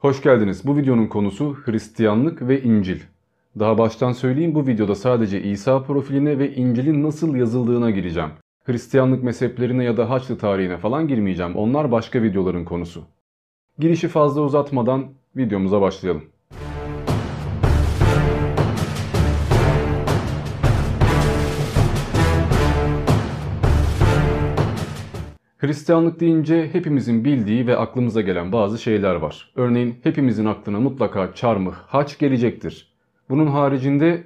Hoş geldiniz. Bu videonun konusu Hristiyanlık ve İncil. Daha baştan söyleyeyim bu videoda sadece İsa profiline ve İncil'in nasıl yazıldığına gireceğim. Hristiyanlık mezheplerine ya da Haçlı tarihine falan girmeyeceğim. Onlar başka videoların konusu. Girişi fazla uzatmadan videomuza başlayalım. Hristiyanlık deyince hepimizin bildiği ve aklımıza gelen bazı şeyler var. Örneğin hepimizin aklına mutlaka çarmıh, haç gelecektir. Bunun haricinde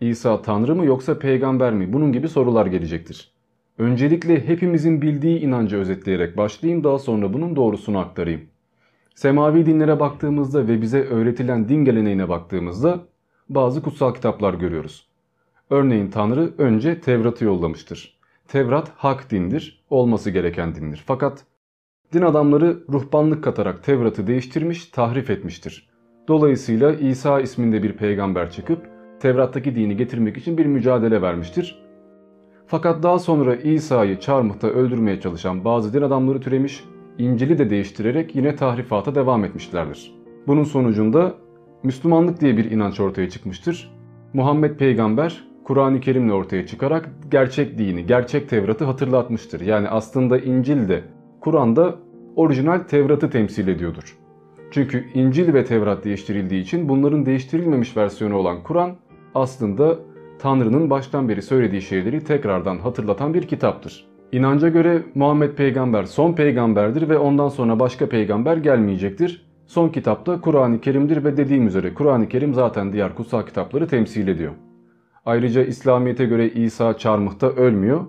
İsa Tanrı mı yoksa peygamber mi? Bunun gibi sorular gelecektir. Öncelikle hepimizin bildiği inancı özetleyerek başlayayım daha sonra bunun doğrusunu aktarayım. Semavi dinlere baktığımızda ve bize öğretilen din geleneğine baktığımızda bazı kutsal kitaplar görüyoruz. Örneğin Tanrı önce Tevrat'ı yollamıştır. Tevrat hak dindir, olması gereken dindir. Fakat din adamları ruhbanlık katarak Tevrat'ı değiştirmiş, tahrif etmiştir. Dolayısıyla İsa isminde bir peygamber çıkıp Tevrat'taki dini getirmek için bir mücadele vermiştir. Fakat daha sonra İsa'yı çarmıhta öldürmeye çalışan bazı din adamları türemiş, İncil'i de değiştirerek yine tahrifata devam etmişlerdir. Bunun sonucunda Müslümanlık diye bir inanç ortaya çıkmıştır. Muhammed peygamber Kur'an-ı Kerim'le ortaya çıkarak gerçek dini, gerçek Tevrat'ı hatırlatmıştır. Yani aslında İncil de Kur'an'da orijinal Tevrat'ı temsil ediyordur. Çünkü İncil ve Tevrat değiştirildiği için bunların değiştirilmemiş versiyonu olan Kur'an aslında Tanrı'nın baştan beri söylediği şeyleri tekrardan hatırlatan bir kitaptır. İnanca göre Muhammed peygamber son peygamberdir ve ondan sonra başka peygamber gelmeyecektir. Son kitapta Kur'an-ı Kerim'dir ve dediğim üzere Kur'an-ı Kerim zaten diğer kutsal kitapları temsil ediyor. Ayrıca İslamiyet'e göre İsa çarmıhta ölmüyor.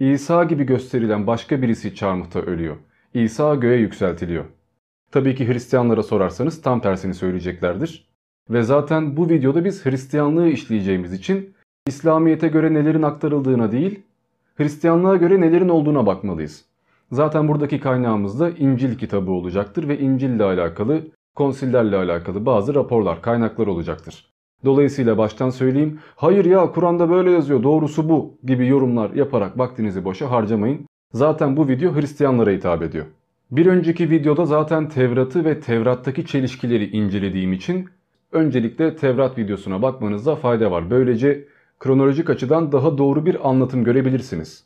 İsa gibi gösterilen başka birisi çarmıhta ölüyor. İsa göğe yükseltiliyor. Tabii ki Hristiyanlara sorarsanız tam tersini söyleyeceklerdir. Ve zaten bu videoda biz Hristiyanlığı işleyeceğimiz için İslamiyet'e göre nelerin aktarıldığına değil, Hristiyanlığa göre nelerin olduğuna bakmalıyız. Zaten buradaki kaynağımız da İncil kitabı olacaktır ve İncil ile alakalı, konsillerle alakalı bazı raporlar, kaynaklar olacaktır. Dolayısıyla baştan söyleyeyim, hayır ya Kur'an'da böyle yazıyor doğrusu bu gibi yorumlar yaparak vaktinizi boşa harcamayın. Zaten bu video Hristiyanlara hitap ediyor. Bir önceki videoda zaten Tevrat'ı ve Tevrat'taki çelişkileri incelediğim için öncelikle Tevrat videosuna bakmanızda fayda var. Böylece kronolojik açıdan daha doğru bir anlatım görebilirsiniz.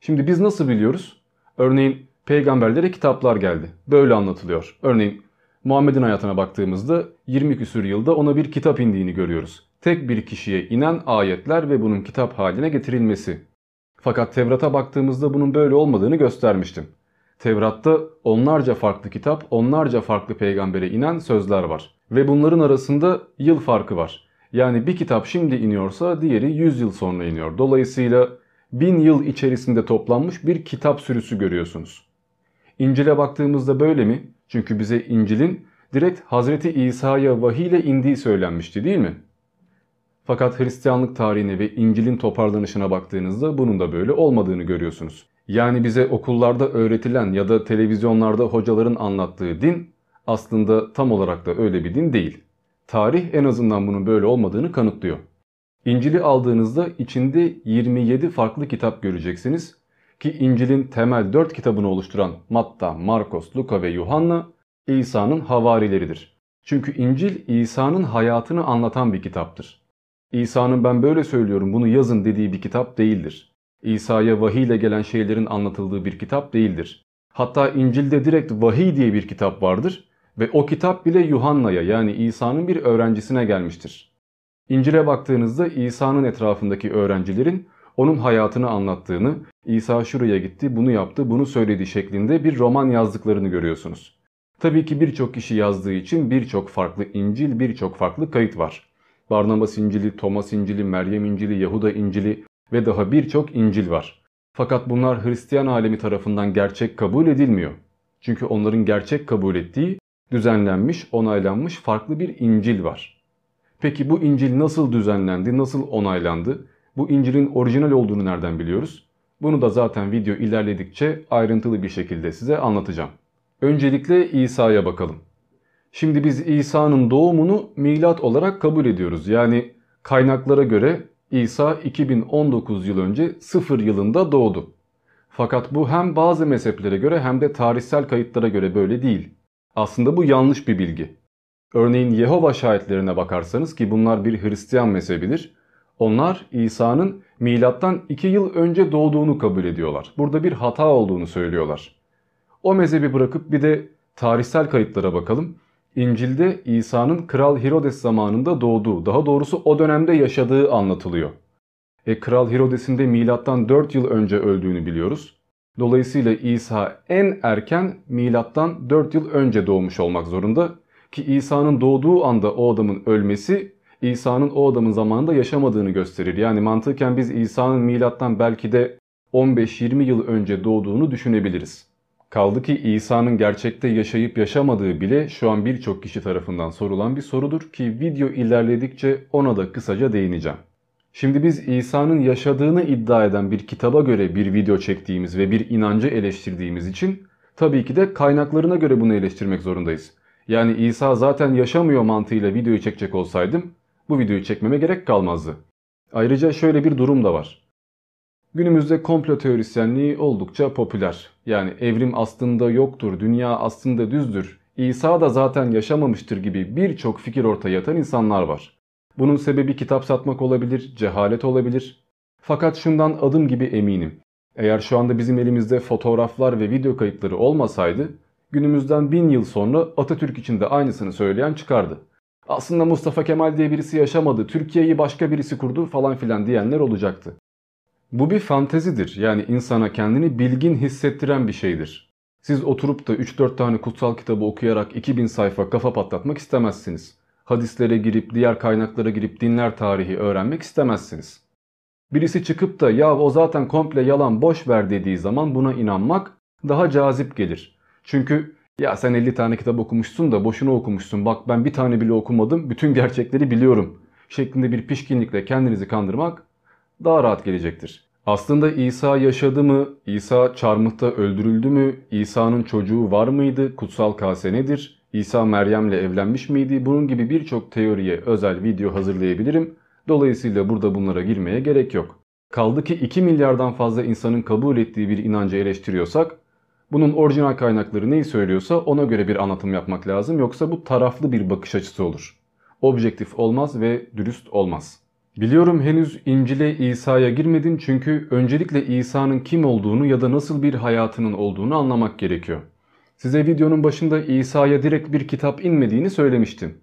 Şimdi biz nasıl biliyoruz? Örneğin peygamberlere kitaplar geldi. Böyle anlatılıyor. Örneğin Muhammed'in hayatına baktığımızda 20 küsür yılda ona bir kitap indiğini görüyoruz. Tek bir kişiye inen ayetler ve bunun kitap haline getirilmesi. Fakat Tevrat'a baktığımızda bunun böyle olmadığını göstermiştim. Tevrat'ta onlarca farklı kitap, onlarca farklı peygambere inen sözler var. Ve bunların arasında yıl farkı var. Yani bir kitap şimdi iniyorsa diğeri 100 yıl sonra iniyor. Dolayısıyla 1000 yıl içerisinde toplanmış bir kitap sürüsü görüyorsunuz. İncil'e baktığımızda böyle mi? Çünkü bize İncil'in direkt Hazreti İsa'ya vahiy ile indiği söylenmişti değil mi? Fakat Hristiyanlık tarihine ve İncil'in toparlanışına baktığınızda bunun da böyle olmadığını görüyorsunuz. Yani bize okullarda öğretilen ya da televizyonlarda hocaların anlattığı din aslında tam olarak da öyle bir din değil. Tarih en azından bunun böyle olmadığını kanıtlıyor. İncil'i aldığınızda içinde 27 farklı kitap göreceksiniz ki İncil'in temel 4 kitabını oluşturan Matta, Markos, Luka ve Yuhanna İsa'nın havarileridir. Çünkü İncil İsa'nın hayatını anlatan bir kitaptır. İsa'nın ben böyle söylüyorum bunu yazın dediği bir kitap değildir. İsa'ya vahiy ile gelen şeylerin anlatıldığı bir kitap değildir. Hatta İncil'de direkt vahiy diye bir kitap vardır ve o kitap bile Yuhanna'ya yani İsa'nın bir öğrencisine gelmiştir. İncil'e baktığınızda İsa'nın etrafındaki öğrencilerin onun hayatını anlattığını, İsa şuraya gitti, bunu yaptı, bunu söyledi şeklinde bir roman yazdıklarını görüyorsunuz. Tabii ki birçok kişi yazdığı için birçok farklı İncil, birçok farklı kayıt var. Barnabas İncil'i, Thomas İncil'i, Meryem İncil'i, Yahuda İncil'i ve daha birçok İncil var. Fakat bunlar Hristiyan alemi tarafından gerçek kabul edilmiyor. Çünkü onların gerçek kabul ettiği düzenlenmiş, onaylanmış farklı bir İncil var. Peki bu İncil nasıl düzenlendi, nasıl onaylandı? Bu İncil'in orijinal olduğunu nereden biliyoruz? Bunu da zaten video ilerledikçe ayrıntılı bir şekilde size anlatacağım. Öncelikle İsa'ya bakalım. Şimdi biz İsa'nın doğumunu milat olarak kabul ediyoruz. Yani kaynaklara göre İsa 2019 yıl önce 0 yılında doğdu. Fakat bu hem bazı mezheplere göre hem de tarihsel kayıtlara göre böyle değil. Aslında bu yanlış bir bilgi. Örneğin Yehova şahitlerine bakarsanız ki bunlar bir Hristiyan mezhebidir. Onlar İsa'nın milattan 2 yıl önce doğduğunu kabul ediyorlar. Burada bir hata olduğunu söylüyorlar. O mezhebi bırakıp bir de tarihsel kayıtlara bakalım. İncil'de İsa'nın Kral Herodes zamanında doğduğu, daha doğrusu o dönemde yaşadığı anlatılıyor. E, Kral Herodes'in de milattan 4 yıl önce öldüğünü biliyoruz. Dolayısıyla İsa en erken milattan 4 yıl önce doğmuş olmak zorunda ki İsa'nın doğduğu anda o adamın ölmesi İsa'nın o adamın zamanında yaşamadığını gösterir. Yani mantıken biz İsa'nın milattan belki de 15-20 yıl önce doğduğunu düşünebiliriz. Kaldı ki İsa'nın gerçekte yaşayıp yaşamadığı bile şu an birçok kişi tarafından sorulan bir sorudur ki video ilerledikçe ona da kısaca değineceğim. Şimdi biz İsa'nın yaşadığını iddia eden bir kitaba göre bir video çektiğimiz ve bir inancı eleştirdiğimiz için tabii ki de kaynaklarına göre bunu eleştirmek zorundayız. Yani İsa zaten yaşamıyor mantığıyla videoyu çekecek olsaydım bu videoyu çekmeme gerek kalmazdı. Ayrıca şöyle bir durum da var. Günümüzde komplo teorisyenliği oldukça popüler. Yani evrim aslında yoktur, dünya aslında düzdür, İsa da zaten yaşamamıştır gibi birçok fikir ortaya atan insanlar var. Bunun sebebi kitap satmak olabilir, cehalet olabilir. Fakat şundan adım gibi eminim. Eğer şu anda bizim elimizde fotoğraflar ve video kayıtları olmasaydı günümüzden bin yıl sonra Atatürk için de aynısını söyleyen çıkardı. Aslında Mustafa Kemal diye birisi yaşamadı, Türkiye'yi başka birisi kurdu falan filan diyenler olacaktı. Bu bir fantezidir. Yani insana kendini bilgin hissettiren bir şeydir. Siz oturup da 3-4 tane kutsal kitabı okuyarak 2000 sayfa kafa patlatmak istemezsiniz. Hadislere girip, diğer kaynaklara girip dinler tarihi öğrenmek istemezsiniz. Birisi çıkıp da ya o zaten komple yalan boş ver dediği zaman buna inanmak daha cazip gelir. Çünkü ya sen 50 tane kitap okumuşsun da boşuna okumuşsun bak ben bir tane bile okumadım bütün gerçekleri biliyorum şeklinde bir pişkinlikle kendinizi kandırmak daha rahat gelecektir. Aslında İsa yaşadı mı? İsa çarmıhta öldürüldü mü? İsa'nın çocuğu var mıydı? Kutsal kase nedir? İsa Meryem'le evlenmiş miydi? Bunun gibi birçok teoriye özel video hazırlayabilirim. Dolayısıyla burada bunlara girmeye gerek yok. Kaldı ki 2 milyardan fazla insanın kabul ettiği bir inancı eleştiriyorsak bunun orijinal kaynakları neyi söylüyorsa ona göre bir anlatım yapmak lazım. Yoksa bu taraflı bir bakış açısı olur. Objektif olmaz ve dürüst olmaz. Biliyorum henüz İncil'e İsa'ya girmedim çünkü öncelikle İsa'nın kim olduğunu ya da nasıl bir hayatının olduğunu anlamak gerekiyor. Size videonun başında İsa'ya direkt bir kitap inmediğini söylemiştim.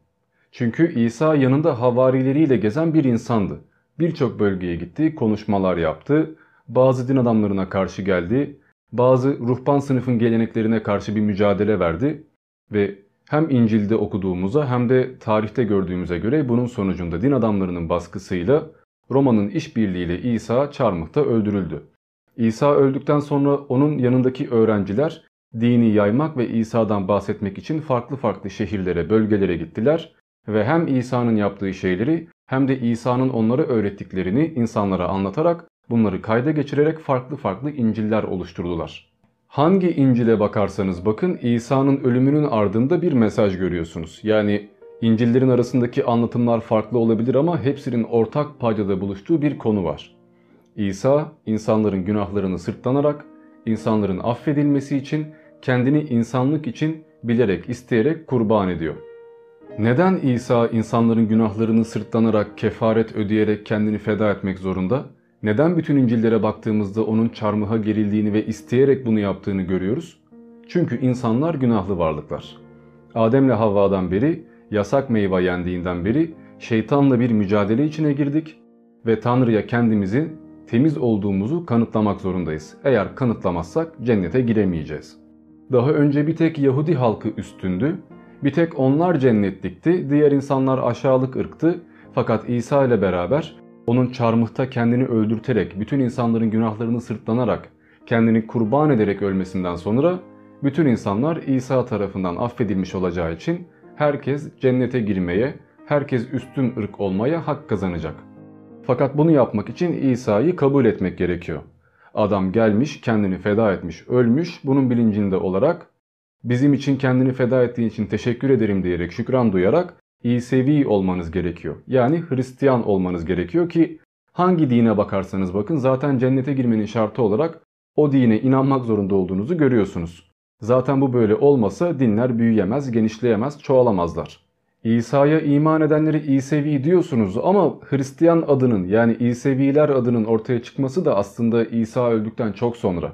Çünkü İsa yanında havarileriyle gezen bir insandı. Birçok bölgeye gitti, konuşmalar yaptı, bazı din adamlarına karşı geldi, bazı ruhban sınıfın geleneklerine karşı bir mücadele verdi ve hem İncil'de okuduğumuza hem de tarihte gördüğümüze göre bunun sonucunda din adamlarının baskısıyla Roma'nın işbirliğiyle İsa çarmıhta öldürüldü. İsa öldükten sonra onun yanındaki öğrenciler dini yaymak ve İsa'dan bahsetmek için farklı farklı şehirlere, bölgelere gittiler ve hem İsa'nın yaptığı şeyleri hem de İsa'nın onlara öğrettiklerini insanlara anlatarak bunları kayda geçirerek farklı farklı İncil'ler oluşturdular. Hangi İncil'e bakarsanız bakın İsa'nın ölümünün ardında bir mesaj görüyorsunuz. Yani İncil'lerin arasındaki anlatımlar farklı olabilir ama hepsinin ortak paydada buluştuğu bir konu var. İsa insanların günahlarını sırtlanarak insanların affedilmesi için kendini insanlık için bilerek isteyerek kurban ediyor. Neden İsa insanların günahlarını sırtlanarak kefaret ödeyerek kendini feda etmek zorunda? Neden bütün İncil'lere baktığımızda onun çarmıha gerildiğini ve isteyerek bunu yaptığını görüyoruz? Çünkü insanlar günahlı varlıklar. Adem'le Havva'dan beri, yasak meyve yendiğinden beri şeytanla bir mücadele içine girdik ve Tanrı'ya kendimizin temiz olduğumuzu kanıtlamak zorundayız. Eğer kanıtlamazsak cennete giremeyeceğiz. Daha önce bir tek Yahudi halkı üstündü, bir tek onlar cennetlikti, diğer insanlar aşağılık ırktı. Fakat İsa ile beraber onun çarmıhta kendini öldürterek, bütün insanların günahlarını sırtlanarak, kendini kurban ederek ölmesinden sonra bütün insanlar İsa tarafından affedilmiş olacağı için herkes cennete girmeye, herkes üstün ırk olmaya hak kazanacak. Fakat bunu yapmak için İsa'yı kabul etmek gerekiyor. Adam gelmiş, kendini feda etmiş, ölmüş. Bunun bilincinde olarak bizim için kendini feda ettiğin için teşekkür ederim diyerek şükran duyarak İsevi olmanız gerekiyor. Yani Hristiyan olmanız gerekiyor ki hangi dine bakarsanız bakın zaten cennete girmenin şartı olarak o dine inanmak zorunda olduğunuzu görüyorsunuz. Zaten bu böyle olmasa dinler büyüyemez, genişleyemez, çoğalamazlar. İsa'ya iman edenleri İsevi diyorsunuz ama Hristiyan adının yani İseviler adının ortaya çıkması da aslında İsa öldükten çok sonra.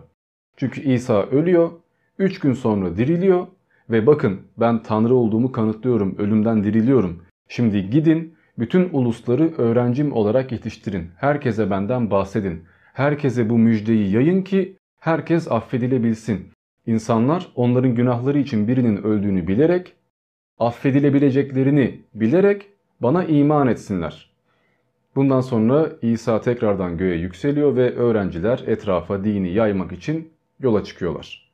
Çünkü İsa ölüyor, 3 gün sonra diriliyor ve bakın ben Tanrı olduğumu kanıtlıyorum, ölümden diriliyorum. Şimdi gidin bütün ulusları öğrencim olarak yetiştirin. Herkese benden bahsedin. Herkese bu müjdeyi yayın ki herkes affedilebilsin. İnsanlar onların günahları için birinin öldüğünü bilerek, affedilebileceklerini bilerek bana iman etsinler. Bundan sonra İsa tekrardan göğe yükseliyor ve öğrenciler etrafa dini yaymak için yola çıkıyorlar.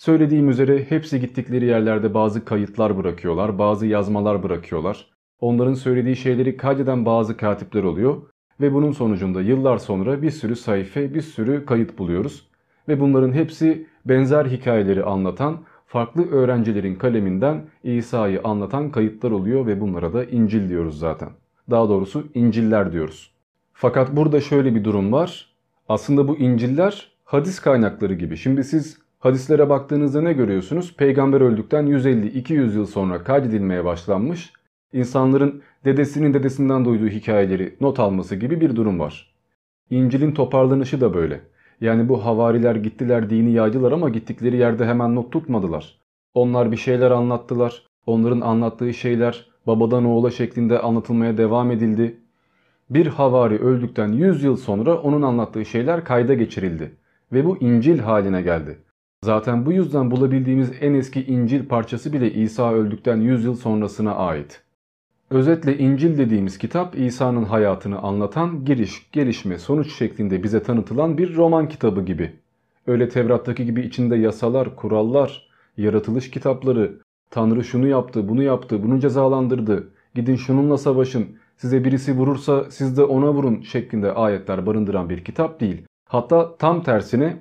Söylediğim üzere hepsi gittikleri yerlerde bazı kayıtlar bırakıyorlar, bazı yazmalar bırakıyorlar. Onların söylediği şeyleri kaydeden bazı katipler oluyor ve bunun sonucunda yıllar sonra bir sürü sayfa, bir sürü kayıt buluyoruz. Ve bunların hepsi benzer hikayeleri anlatan, farklı öğrencilerin kaleminden İsa'yı anlatan kayıtlar oluyor ve bunlara da İncil diyoruz zaten. Daha doğrusu İnciller diyoruz. Fakat burada şöyle bir durum var. Aslında bu İnciller hadis kaynakları gibi. Şimdi siz hadislere baktığınızda ne görüyorsunuz? Peygamber öldükten 150-200 yıl sonra kaydedilmeye başlanmış insanların dedesinin dedesinden duyduğu hikayeleri not alması gibi bir durum var. İncil'in toparlanışı da böyle. Yani bu havariler gittiler dini yaydılar ama gittikleri yerde hemen not tutmadılar. Onlar bir şeyler anlattılar. Onların anlattığı şeyler babadan oğula şeklinde anlatılmaya devam edildi. Bir havari öldükten 100 yıl sonra onun anlattığı şeyler kayda geçirildi. Ve bu İncil haline geldi. Zaten bu yüzden bulabildiğimiz en eski İncil parçası bile İsa öldükten 100 yıl sonrasına ait. Özetle İncil dediğimiz kitap İsa'nın hayatını anlatan giriş, gelişme, sonuç şeklinde bize tanıtılan bir roman kitabı gibi. Öyle Tevrat'taki gibi içinde yasalar, kurallar, yaratılış kitapları, Tanrı şunu yaptı, bunu yaptı, bunu cezalandırdı, gidin şununla savaşın, size birisi vurursa siz de ona vurun şeklinde ayetler barındıran bir kitap değil. Hatta tam tersine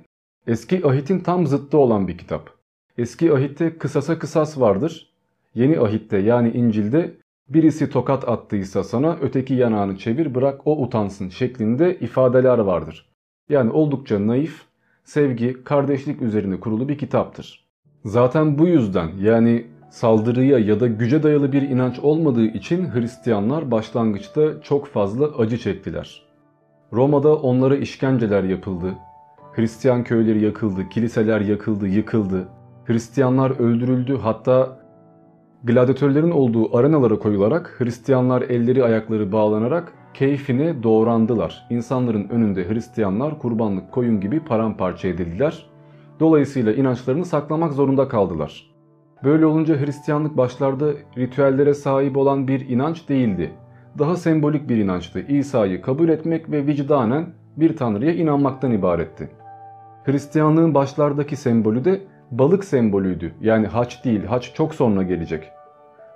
eski ahitin tam zıttı olan bir kitap. Eski ahitte kısasa kısas vardır. Yeni ahitte yani İncil'de birisi tokat attıysa sana öteki yanağını çevir bırak o utansın şeklinde ifadeler vardır. Yani oldukça naif, sevgi, kardeşlik üzerine kurulu bir kitaptır. Zaten bu yüzden yani saldırıya ya da güce dayalı bir inanç olmadığı için Hristiyanlar başlangıçta çok fazla acı çektiler. Roma'da onlara işkenceler yapıldı. Hristiyan köyleri yakıldı, kiliseler yakıldı, yıkıldı. Hristiyanlar öldürüldü hatta gladyatörlerin olduğu arenalara koyularak Hristiyanlar elleri ayakları bağlanarak keyfine doğrandılar. İnsanların önünde Hristiyanlar kurbanlık koyun gibi paramparça edildiler. Dolayısıyla inançlarını saklamak zorunda kaldılar. Böyle olunca Hristiyanlık başlarda ritüellere sahip olan bir inanç değildi. Daha sembolik bir inançtı. İsa'yı kabul etmek ve vicdanen bir tanrıya inanmaktan ibaretti. Hristiyanlığın başlardaki sembolü de balık sembolüydü. Yani haç değil, haç çok sonra gelecek.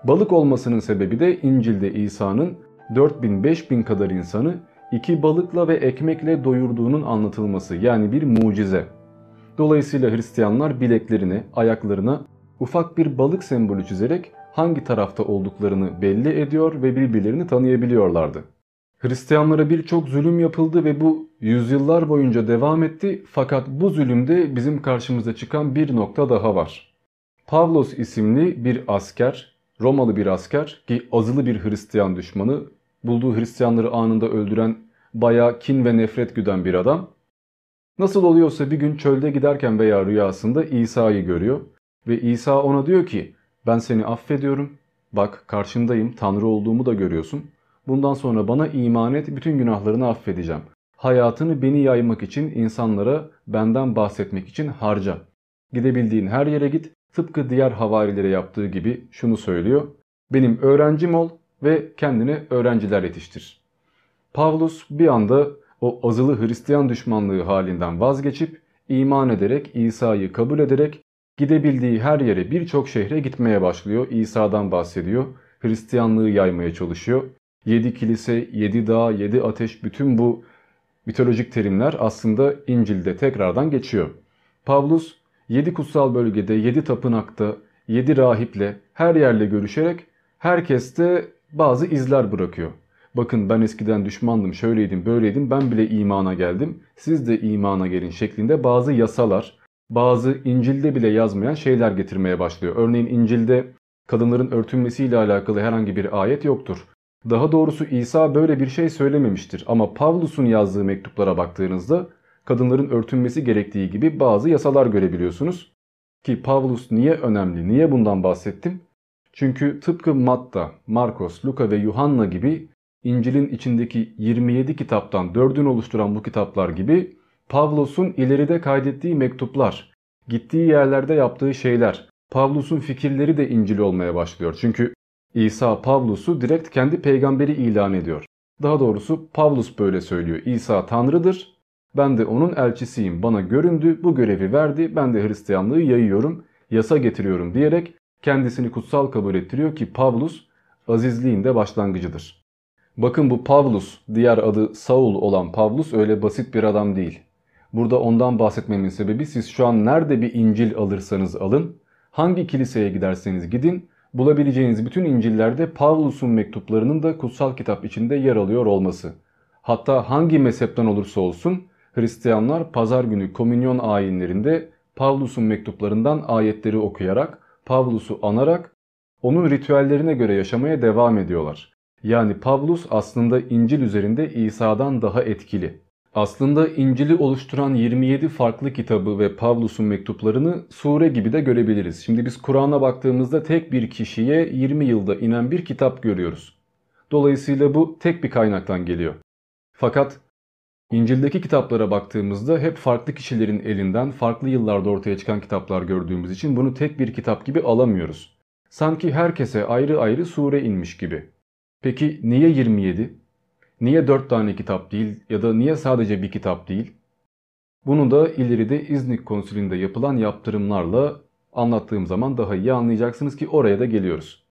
Balık olmasının sebebi de İncil'de İsa'nın 4000-5000 kadar insanı iki balıkla ve ekmekle doyurduğunun anlatılması yani bir mucize. Dolayısıyla Hristiyanlar bileklerine, ayaklarına ufak bir balık sembolü çizerek hangi tarafta olduklarını belli ediyor ve birbirlerini tanıyabiliyorlardı. Hristiyanlara birçok zulüm yapıldı ve bu yüzyıllar boyunca devam etti fakat bu zulümde bizim karşımıza çıkan bir nokta daha var. Pavlos isimli bir asker, Romalı bir asker ki azılı bir Hristiyan düşmanı, bulduğu Hristiyanları anında öldüren, bayağı kin ve nefret güden bir adam. Nasıl oluyorsa bir gün çölde giderken veya rüyasında İsa'yı görüyor ve İsa ona diyor ki ben seni affediyorum, bak karşındayım, Tanrı olduğumu da görüyorsun. Bundan sonra bana iman et, bütün günahlarını affedeceğim. Hayatını beni yaymak için, insanlara benden bahsetmek için harca. Gidebildiğin her yere git, tıpkı diğer havarilere yaptığı gibi şunu söylüyor. Benim öğrencim ol ve kendine öğrenciler yetiştir. Pavlus bir anda o azılı Hristiyan düşmanlığı halinden vazgeçip iman ederek İsa'yı kabul ederek gidebildiği her yere birçok şehre gitmeye başlıyor. İsa'dan bahsediyor. Hristiyanlığı yaymaya çalışıyor. Yedi kilise, yedi dağ, yedi ateş bütün bu mitolojik terimler aslında İncil'de tekrardan geçiyor. Pavlus yedi kutsal bölgede, yedi tapınakta, yedi rahiple her yerle görüşerek herkeste bazı izler bırakıyor. Bakın ben eskiden düşmandım, şöyleydim, böyleydim, ben bile imana geldim, siz de imana gelin şeklinde bazı yasalar, bazı İncil'de bile yazmayan şeyler getirmeye başlıyor. Örneğin İncil'de kadınların örtünmesiyle alakalı herhangi bir ayet yoktur. Daha doğrusu İsa böyle bir şey söylememiştir ama Pavlus'un yazdığı mektuplara baktığınızda kadınların örtünmesi gerektiği gibi bazı yasalar görebiliyorsunuz. Ki Pavlus niye önemli, niye bundan bahsettim? Çünkü tıpkı Matta, Markos, Luka ve Yuhanna gibi İncil'in içindeki 27 kitaptan 4'ünü oluşturan bu kitaplar gibi Pavlus'un ileride kaydettiği mektuplar, gittiği yerlerde yaptığı şeyler, Pavlus'un fikirleri de İncil olmaya başlıyor. Çünkü İsa Pavlus'u direkt kendi peygamberi ilan ediyor. Daha doğrusu Pavlus böyle söylüyor. İsa Tanrı'dır. Ben de onun elçisiyim. Bana göründü, bu görevi verdi. Ben de Hristiyanlığı yayıyorum, yasa getiriyorum diyerek kendisini kutsal kabul ettiriyor ki Pavlus azizliğin de başlangıcıdır. Bakın bu Pavlus, diğer adı Saul olan Pavlus öyle basit bir adam değil. Burada ondan bahsetmemin sebebi siz şu an nerede bir İncil alırsanız alın, hangi kiliseye giderseniz gidin, bulabileceğiniz bütün İncil'lerde Pavlus'un mektuplarının da kutsal kitap içinde yer alıyor olması. Hatta hangi mezhepten olursa olsun Hristiyanlar pazar günü komünyon ayinlerinde Pavlus'un mektuplarından ayetleri okuyarak, Pavlus'u anarak onun ritüellerine göre yaşamaya devam ediyorlar. Yani Pavlus aslında İncil üzerinde İsa'dan daha etkili. Aslında İncil'i oluşturan 27 farklı kitabı ve Pavlus'un mektuplarını sure gibi de görebiliriz. Şimdi biz Kur'an'a baktığımızda tek bir kişiye 20 yılda inen bir kitap görüyoruz. Dolayısıyla bu tek bir kaynaktan geliyor. Fakat İncil'deki kitaplara baktığımızda hep farklı kişilerin elinden farklı yıllarda ortaya çıkan kitaplar gördüğümüz için bunu tek bir kitap gibi alamıyoruz. Sanki herkese ayrı ayrı sure inmiş gibi. Peki niye 27? Niye 4 tane kitap değil ya da niye sadece bir kitap değil? Bunu da ileride İznik konsülünde yapılan yaptırımlarla anlattığım zaman daha iyi anlayacaksınız ki oraya da geliyoruz.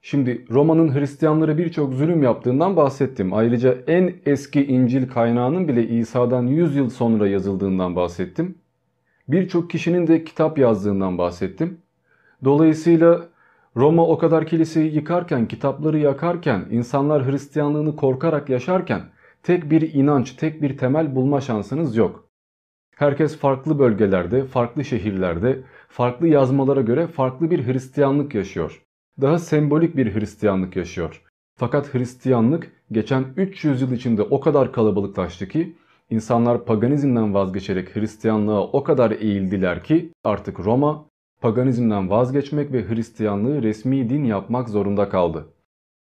Şimdi Roma'nın Hristiyanlara birçok zulüm yaptığından bahsettim. Ayrıca en eski İncil kaynağının bile İsa'dan 100 yıl sonra yazıldığından bahsettim. Birçok kişinin de kitap yazdığından bahsettim. Dolayısıyla Roma o kadar kiliseyi yıkarken, kitapları yakarken, insanlar Hristiyanlığını korkarak yaşarken tek bir inanç, tek bir temel bulma şansınız yok. Herkes farklı bölgelerde, farklı şehirlerde, farklı yazmalara göre farklı bir Hristiyanlık yaşıyor. Daha sembolik bir Hristiyanlık yaşıyor. Fakat Hristiyanlık geçen 300 yıl içinde o kadar kalabalıklaştı ki insanlar paganizmden vazgeçerek Hristiyanlığa o kadar eğildiler ki artık Roma paganizmden vazgeçmek ve Hristiyanlığı resmi din yapmak zorunda kaldı.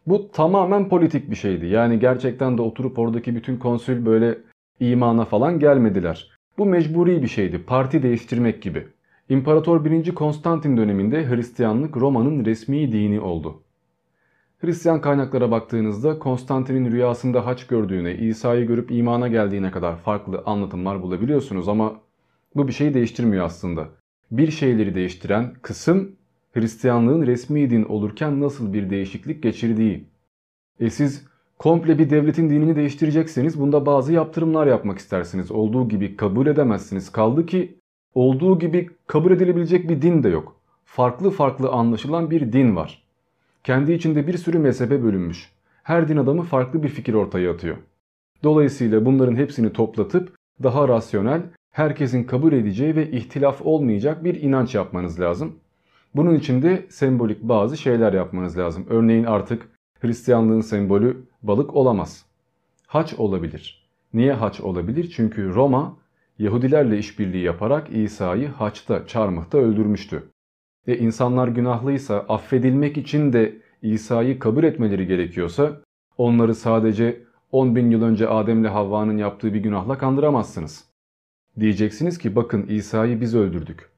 Bu tamamen politik bir şeydi. Yani gerçekten de oturup oradaki bütün konsül böyle imana falan gelmediler. Bu mecburi bir şeydi. Parti değiştirmek gibi. İmparator 1. Konstantin döneminde Hristiyanlık Roma'nın resmi dini oldu. Hristiyan kaynaklara baktığınızda Konstantin'in rüyasında haç gördüğüne, İsa'yı görüp imana geldiğine kadar farklı anlatımlar bulabiliyorsunuz ama bu bir şeyi değiştirmiyor aslında bir şeyleri değiştiren kısım Hristiyanlığın resmi din olurken nasıl bir değişiklik geçirdiği. E siz komple bir devletin dinini değiştirecekseniz bunda bazı yaptırımlar yapmak istersiniz. Olduğu gibi kabul edemezsiniz. Kaldı ki olduğu gibi kabul edilebilecek bir din de yok. Farklı farklı anlaşılan bir din var. Kendi içinde bir sürü mezhebe bölünmüş. Her din adamı farklı bir fikir ortaya atıyor. Dolayısıyla bunların hepsini toplatıp daha rasyonel herkesin kabul edeceği ve ihtilaf olmayacak bir inanç yapmanız lazım. Bunun için de sembolik bazı şeyler yapmanız lazım. Örneğin artık Hristiyanlığın sembolü balık olamaz. Haç olabilir. Niye haç olabilir? Çünkü Roma Yahudilerle işbirliği yaparak İsa'yı haçta, çarmıhta öldürmüştü. Ve insanlar günahlıysa affedilmek için de İsa'yı kabul etmeleri gerekiyorsa onları sadece 10 bin yıl önce Adem'le Havva'nın yaptığı bir günahla kandıramazsınız. Diyeceksiniz ki bakın İsa'yı biz öldürdük.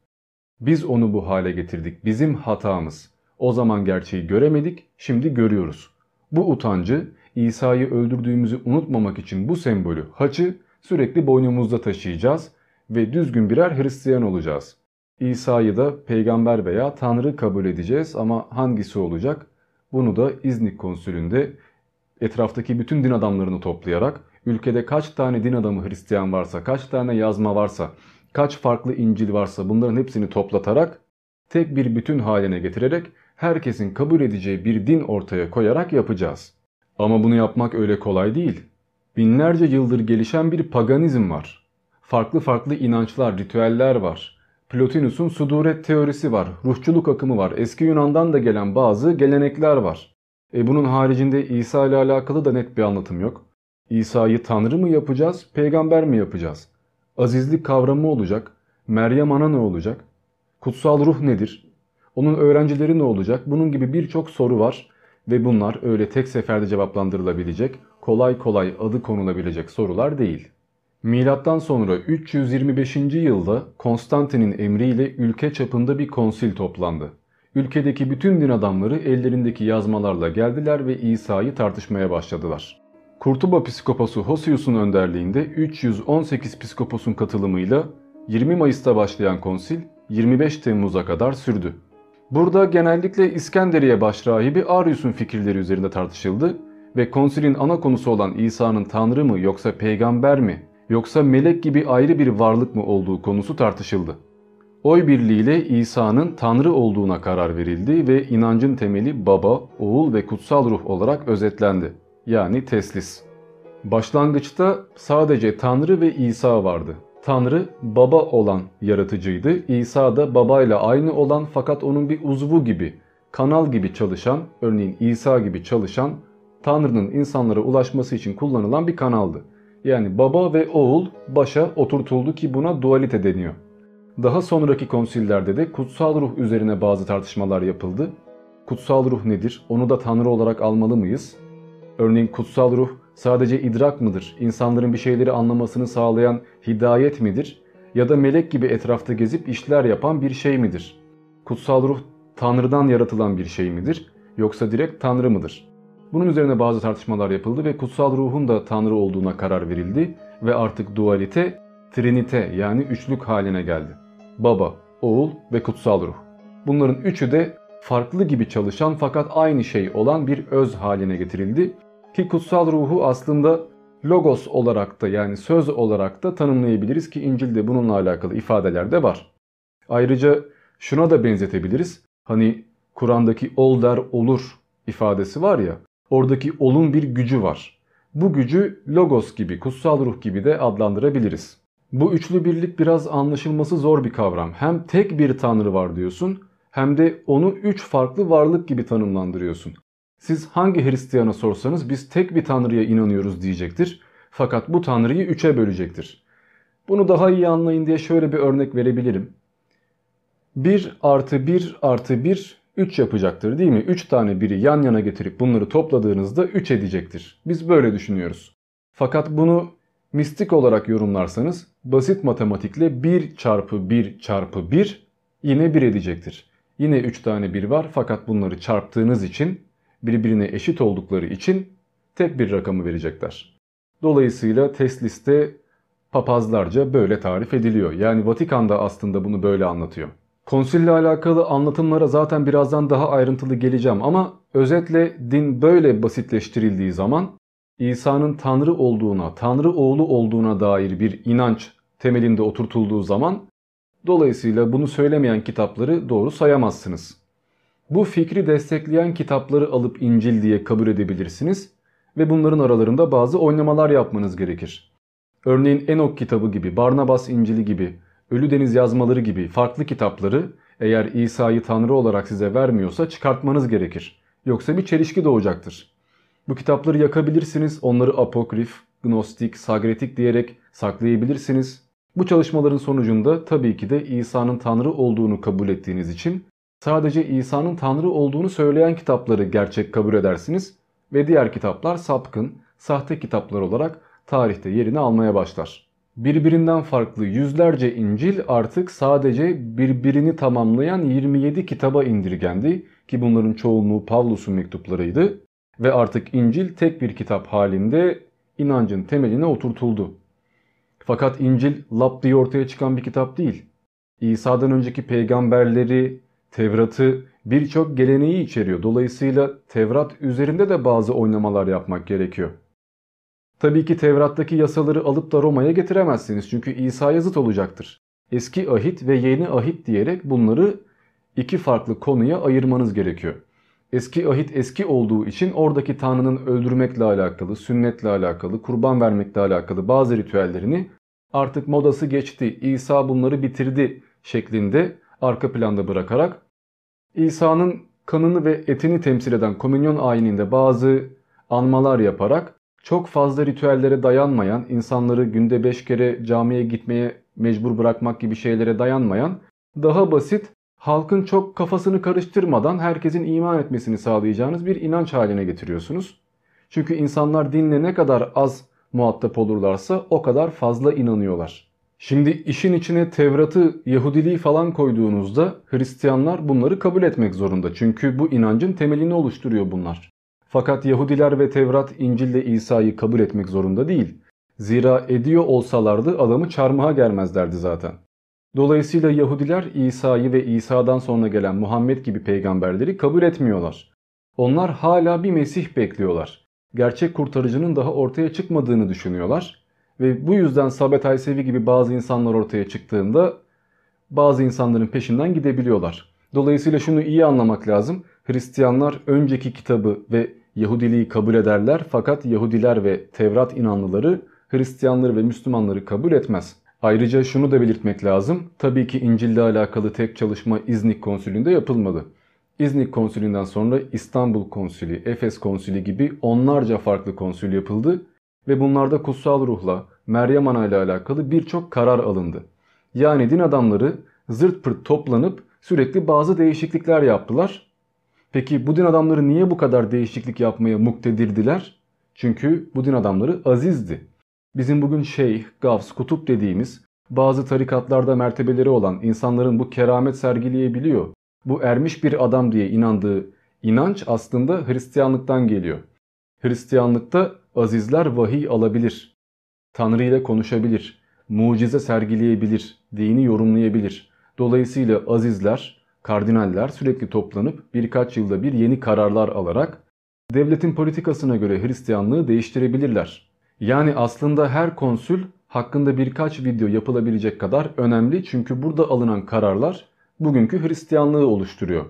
Biz onu bu hale getirdik. Bizim hatamız. O zaman gerçeği göremedik, şimdi görüyoruz. Bu utancı İsa'yı öldürdüğümüzü unutmamak için bu sembolü, haçı sürekli boynumuzda taşıyacağız ve düzgün birer Hristiyan olacağız. İsa'yı da peygamber veya tanrı kabul edeceğiz ama hangisi olacak? Bunu da İznik konsülünde etraftaki bütün din adamlarını toplayarak ülkede kaç tane din adamı Hristiyan varsa, kaç tane yazma varsa, kaç farklı İncil varsa bunların hepsini toplatarak tek bir bütün haline getirerek herkesin kabul edeceği bir din ortaya koyarak yapacağız. Ama bunu yapmak öyle kolay değil. Binlerce yıldır gelişen bir paganizm var. Farklı farklı inançlar, ritüeller var. Plotinus'un suduret teorisi var, ruhçuluk akımı var, eski Yunan'dan da gelen bazı gelenekler var. E bunun haricinde İsa ile alakalı da net bir anlatım yok. İsa'yı tanrı mı yapacağız, peygamber mi yapacağız? Azizlik kavramı olacak, Meryem ana ne olacak? Kutsal ruh nedir? Onun öğrencileri ne olacak? Bunun gibi birçok soru var ve bunlar öyle tek seferde cevaplandırılabilecek, kolay kolay adı konulabilecek sorular değil. Milattan sonra 325. yılda Konstantin'in emriyle ülke çapında bir konsil toplandı. Ülkedeki bütün din adamları ellerindeki yazmalarla geldiler ve İsa'yı tartışmaya başladılar. Kurtuba Psikoposu Hosius'un önderliğinde 318 psikoposun katılımıyla 20 Mayıs'ta başlayan konsil 25 Temmuz'a kadar sürdü. Burada genellikle İskenderiye başrahibi Arius'un fikirleri üzerinde tartışıldı ve konsilin ana konusu olan İsa'nın tanrı mı yoksa peygamber mi yoksa melek gibi ayrı bir varlık mı olduğu konusu tartışıldı. Oy birliğiyle İsa'nın Tanrı olduğuna karar verildi ve inancın temeli Baba, Oğul ve Kutsal Ruh olarak özetlendi. Yani teslis. Başlangıçta sadece Tanrı ve İsa vardı. Tanrı baba olan yaratıcıydı. İsa da babayla aynı olan fakat onun bir uzvu gibi, kanal gibi çalışan, örneğin İsa gibi çalışan, Tanrı'nın insanlara ulaşması için kullanılan bir kanaldı. Yani baba ve oğul başa oturtuldu ki buna dualite deniyor. Daha sonraki konsillerde de kutsal ruh üzerine bazı tartışmalar yapıldı. Kutsal ruh nedir? Onu da Tanrı olarak almalı mıyız? Örneğin kutsal ruh sadece idrak mıdır? İnsanların bir şeyleri anlamasını sağlayan hidayet midir? Ya da melek gibi etrafta gezip işler yapan bir şey midir? Kutsal ruh Tanrı'dan yaratılan bir şey midir? Yoksa direkt Tanrı mıdır? Bunun üzerine bazı tartışmalar yapıldı ve kutsal ruhun da Tanrı olduğuna karar verildi ve artık dualite Trinite yani üçlük haline geldi. Baba, oğul ve kutsal ruh. Bunların üçü de farklı gibi çalışan fakat aynı şey olan bir öz haline getirildi. Ki kutsal ruhu aslında logos olarak da yani söz olarak da tanımlayabiliriz ki İncil'de bununla alakalı ifadeler de var. Ayrıca şuna da benzetebiliriz. Hani Kur'an'daki ol der olur ifadesi var ya oradaki olun bir gücü var. Bu gücü logos gibi kutsal ruh gibi de adlandırabiliriz. Bu üçlü birlik biraz anlaşılması zor bir kavram. Hem tek bir tanrı var diyorsun hem de onu üç farklı varlık gibi tanımlandırıyorsun. Siz hangi Hristiyana sorsanız biz tek bir tanrıya inanıyoruz diyecektir. Fakat bu tanrıyı üçe bölecektir. Bunu daha iyi anlayın diye şöyle bir örnek verebilirim. 1 artı 1 artı 1 3 yapacaktır değil mi? 3 tane biri yan yana getirip bunları topladığınızda 3 edecektir. Biz böyle düşünüyoruz. Fakat bunu mistik olarak yorumlarsanız basit matematikle 1 çarpı 1 çarpı 1 yine 1 edecektir. Yine 3 tane 1 var fakat bunları çarptığınız için birbirine eşit oldukları için tek bir rakamı verecekler. Dolayısıyla test liste papazlarca böyle tarif ediliyor. Yani Vatikan'da aslında bunu böyle anlatıyor. Konsille alakalı anlatımlara zaten birazdan daha ayrıntılı geleceğim ama özetle din böyle basitleştirildiği zaman İsa'nın Tanrı olduğuna, Tanrı oğlu olduğuna dair bir inanç temelinde oturtulduğu zaman dolayısıyla bunu söylemeyen kitapları doğru sayamazsınız. Bu fikri destekleyen kitapları alıp İncil diye kabul edebilirsiniz ve bunların aralarında bazı oynamalar yapmanız gerekir. Örneğin Enok kitabı gibi, Barnabas İncil'i gibi, Ölü Deniz yazmaları gibi farklı kitapları eğer İsa'yı Tanrı olarak size vermiyorsa çıkartmanız gerekir. Yoksa bir çelişki doğacaktır. Bu kitapları yakabilirsiniz, onları apokrif, gnostik, sagretik diyerek saklayabilirsiniz. Bu çalışmaların sonucunda tabii ki de İsa'nın Tanrı olduğunu kabul ettiğiniz için sadece İsa'nın Tanrı olduğunu söyleyen kitapları gerçek kabul edersiniz ve diğer kitaplar sapkın, sahte kitaplar olarak tarihte yerini almaya başlar. Birbirinden farklı yüzlerce İncil artık sadece birbirini tamamlayan 27 kitaba indirgendi ki bunların çoğunluğu Pavlus'un mektuplarıydı ve artık İncil tek bir kitap halinde inancın temeline oturtuldu. Fakat İncil lap diye ortaya çıkan bir kitap değil. İsa'dan önceki peygamberleri, Tevrat'ı birçok geleneği içeriyor. Dolayısıyla Tevrat üzerinde de bazı oynamalar yapmak gerekiyor. Tabii ki Tevrat'taki yasaları alıp da Roma'ya getiremezsiniz çünkü İsa'ya zıt olacaktır. Eski ahit ve yeni ahit diyerek bunları iki farklı konuya ayırmanız gerekiyor. Eski ahit eski olduğu için oradaki Tanrı'nın öldürmekle alakalı, sünnetle alakalı, kurban vermekle alakalı bazı ritüellerini artık modası geçti, İsa bunları bitirdi şeklinde arka planda bırakarak İsa'nın kanını ve etini temsil eden komünyon ayininde bazı anmalar yaparak çok fazla ritüellere dayanmayan, insanları günde 5 kere camiye gitmeye mecbur bırakmak gibi şeylere dayanmayan, daha basit, halkın çok kafasını karıştırmadan herkesin iman etmesini sağlayacağınız bir inanç haline getiriyorsunuz. Çünkü insanlar dinle ne kadar az muhatap olurlarsa o kadar fazla inanıyorlar. Şimdi işin içine Tevrat'ı, Yahudiliği falan koyduğunuzda Hristiyanlar bunları kabul etmek zorunda. Çünkü bu inancın temelini oluşturuyor bunlar. Fakat Yahudiler ve Tevrat İncil'de İsa'yı kabul etmek zorunda değil. Zira ediyor olsalardı adamı çarmıha germezlerdi zaten. Dolayısıyla Yahudiler İsa'yı ve İsa'dan sonra gelen Muhammed gibi peygamberleri kabul etmiyorlar. Onlar hala bir Mesih bekliyorlar. Gerçek kurtarıcının daha ortaya çıkmadığını düşünüyorlar. Ve bu yüzden Sabet Aysevi gibi bazı insanlar ortaya çıktığında bazı insanların peşinden gidebiliyorlar. Dolayısıyla şunu iyi anlamak lazım. Hristiyanlar önceki kitabı ve Yahudiliği kabul ederler fakat Yahudiler ve Tevrat inanlıları Hristiyanları ve Müslümanları kabul etmez. Ayrıca şunu da belirtmek lazım. Tabii ki İncil ile alakalı tek çalışma İznik konsülünde yapılmadı. İznik konsülünden sonra İstanbul konsülü, Efes konsülü gibi onlarca farklı konsül yapıldı ve bunlarda kutsal ruhla, Meryem Ana ile alakalı birçok karar alındı. Yani din adamları zırt pırt toplanıp sürekli bazı değişiklikler yaptılar. Peki bu din adamları niye bu kadar değişiklik yapmaya muktedirdiler? Çünkü bu din adamları azizdi. Bizim bugün şeyh, gavs, kutup dediğimiz bazı tarikatlarda mertebeleri olan insanların bu keramet sergileyebiliyor. Bu ermiş bir adam diye inandığı inanç aslında Hristiyanlıktan geliyor. Hristiyanlıkta azizler vahiy alabilir. Tanrı ile konuşabilir. Mucize sergileyebilir. Dini yorumlayabilir. Dolayısıyla azizler, kardinaller sürekli toplanıp birkaç yılda bir yeni kararlar alarak devletin politikasına göre Hristiyanlığı değiştirebilirler. Yani aslında her konsül hakkında birkaç video yapılabilecek kadar önemli çünkü burada alınan kararlar bugünkü Hristiyanlığı oluşturuyor.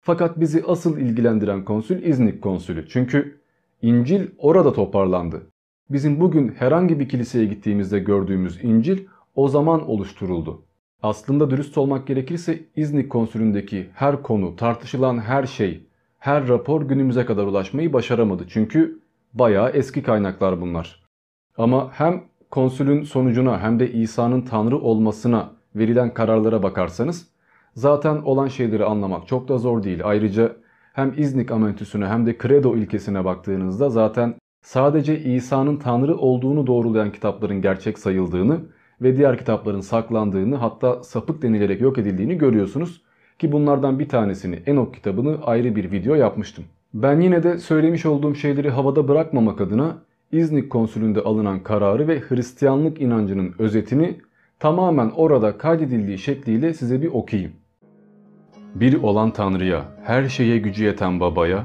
Fakat bizi asıl ilgilendiren konsül İznik konsülü. Çünkü İncil orada toparlandı. Bizim bugün herhangi bir kiliseye gittiğimizde gördüğümüz İncil o zaman oluşturuldu. Aslında dürüst olmak gerekirse İznik konsülündeki her konu, tartışılan her şey, her rapor günümüze kadar ulaşmayı başaramadı. Çünkü bayağı eski kaynaklar bunlar. Ama hem konsülün sonucuna hem de İsa'nın Tanrı olmasına verilen kararlara bakarsanız zaten olan şeyleri anlamak çok da zor değil. Ayrıca hem İznik amentüsüne hem de Credo ilkesine baktığınızda zaten sadece İsa'nın Tanrı olduğunu doğrulayan kitapların gerçek sayıldığını ve diğer kitapların saklandığını hatta sapık denilerek yok edildiğini görüyorsunuz. Ki bunlardan bir tanesini Enok kitabını ayrı bir video yapmıştım. Ben yine de söylemiş olduğum şeyleri havada bırakmamak adına İznik konsülünde alınan kararı ve Hristiyanlık inancının özetini tamamen orada kaydedildiği şekliyle size bir okuyayım. Bir olan Tanrı'ya, her şeye gücü yeten babaya,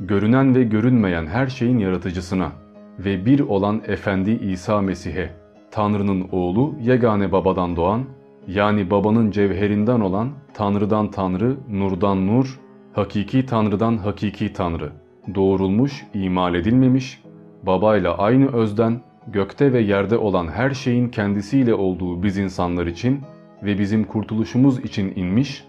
görünen ve görünmeyen her şeyin yaratıcısına ve bir olan Efendi İsa Mesih'e, Tanrı'nın oğlu yegane babadan doğan, yani babanın cevherinden olan Tanrı'dan Tanrı, nurdan nur, hakiki Tanrı'dan hakiki Tanrı, doğurulmuş, imal edilmemiş, babayla aynı özden, gökte ve yerde olan her şeyin kendisiyle olduğu biz insanlar için ve bizim kurtuluşumuz için inmiş,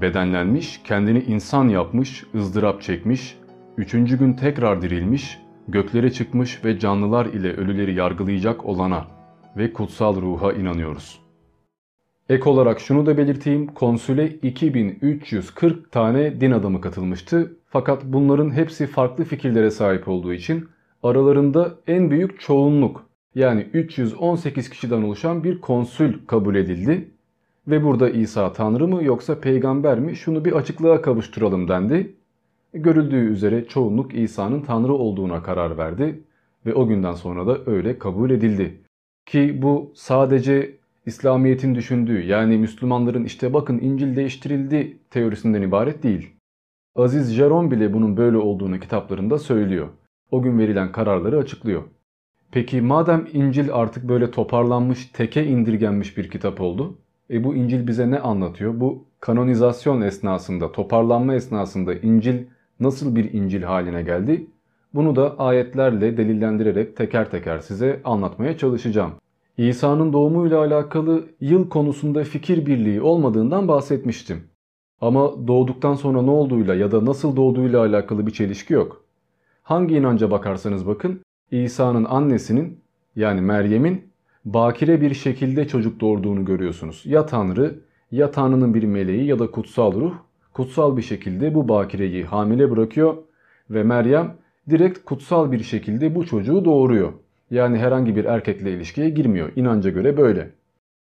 bedenlenmiş, kendini insan yapmış, ızdırap çekmiş, üçüncü gün tekrar dirilmiş, göklere çıkmış ve canlılar ile ölüleri yargılayacak olana ve kutsal ruha inanıyoruz. Ek olarak şunu da belirteyim, konsüle 2340 tane din adamı katılmıştı. Fakat bunların hepsi farklı fikirlere sahip olduğu için aralarında en büyük çoğunluk yani 318 kişiden oluşan bir konsül kabul edildi. Ve burada İsa Tanrı mı yoksa peygamber mi şunu bir açıklığa kavuşturalım dendi. Görüldüğü üzere çoğunluk İsa'nın Tanrı olduğuna karar verdi ve o günden sonra da öyle kabul edildi. Ki bu sadece İslamiyet'in düşündüğü yani Müslümanların işte bakın İncil değiştirildi teorisinden ibaret değil. Aziz Jerome bile bunun böyle olduğunu kitaplarında söylüyor. O gün verilen kararları açıklıyor. Peki madem İncil artık böyle toparlanmış, teke indirgenmiş bir kitap oldu, e bu İncil bize ne anlatıyor? Bu kanonizasyon esnasında, toparlanma esnasında İncil nasıl bir İncil haline geldi? Bunu da ayetlerle delillendirerek teker teker size anlatmaya çalışacağım. İsa'nın doğumuyla alakalı yıl konusunda fikir birliği olmadığından bahsetmiştim. Ama doğduktan sonra ne olduğuyla ya da nasıl doğduğuyla alakalı bir çelişki yok. Hangi inanca bakarsanız bakın İsa'nın annesinin yani Meryem'in bakire bir şekilde çocuk doğurduğunu görüyorsunuz. Ya Tanrı ya Tanrı'nın bir meleği ya da kutsal ruh kutsal bir şekilde bu bakireyi hamile bırakıyor ve Meryem direkt kutsal bir şekilde bu çocuğu doğuruyor. Yani herhangi bir erkekle ilişkiye girmiyor. İnanca göre böyle.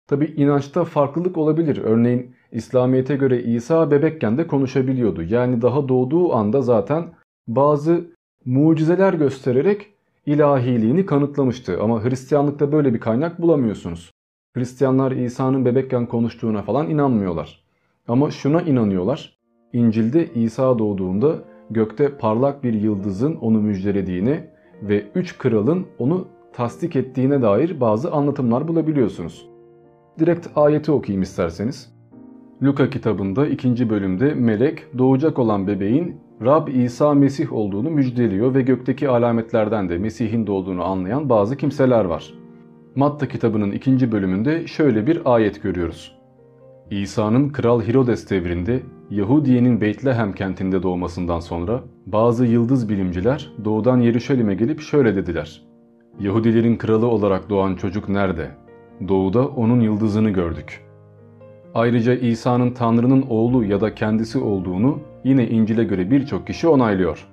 Tabi inançta farklılık olabilir. Örneğin İslamiyet'e göre İsa bebekken de konuşabiliyordu. Yani daha doğduğu anda zaten bazı mucizeler göstererek ilahiliğini kanıtlamıştı. Ama Hristiyanlıkta böyle bir kaynak bulamıyorsunuz. Hristiyanlar İsa'nın bebekken konuştuğuna falan inanmıyorlar. Ama şuna inanıyorlar. İncil'de İsa doğduğunda gökte parlak bir yıldızın onu müjdelediğini ve üç kralın onu tasdik ettiğine dair bazı anlatımlar bulabiliyorsunuz. Direkt ayeti okuyayım isterseniz. Luka kitabında ikinci bölümde melek doğacak olan bebeğin Rab İsa Mesih olduğunu müjdeliyor ve gökteki alametlerden de Mesih'in doğduğunu anlayan bazı kimseler var. Matta kitabının ikinci bölümünde şöyle bir ayet görüyoruz. İsa'nın Kral Herodes devrinde Yahudiye'nin Beytlehem kentinde doğmasından sonra bazı yıldız bilimciler doğudan Yeruşalim'e gelip şöyle dediler. Yahudilerin kralı olarak doğan çocuk nerede? Doğuda onun yıldızını gördük. Ayrıca İsa'nın Tanrı'nın oğlu ya da kendisi olduğunu yine İncil'e göre birçok kişi onaylıyor.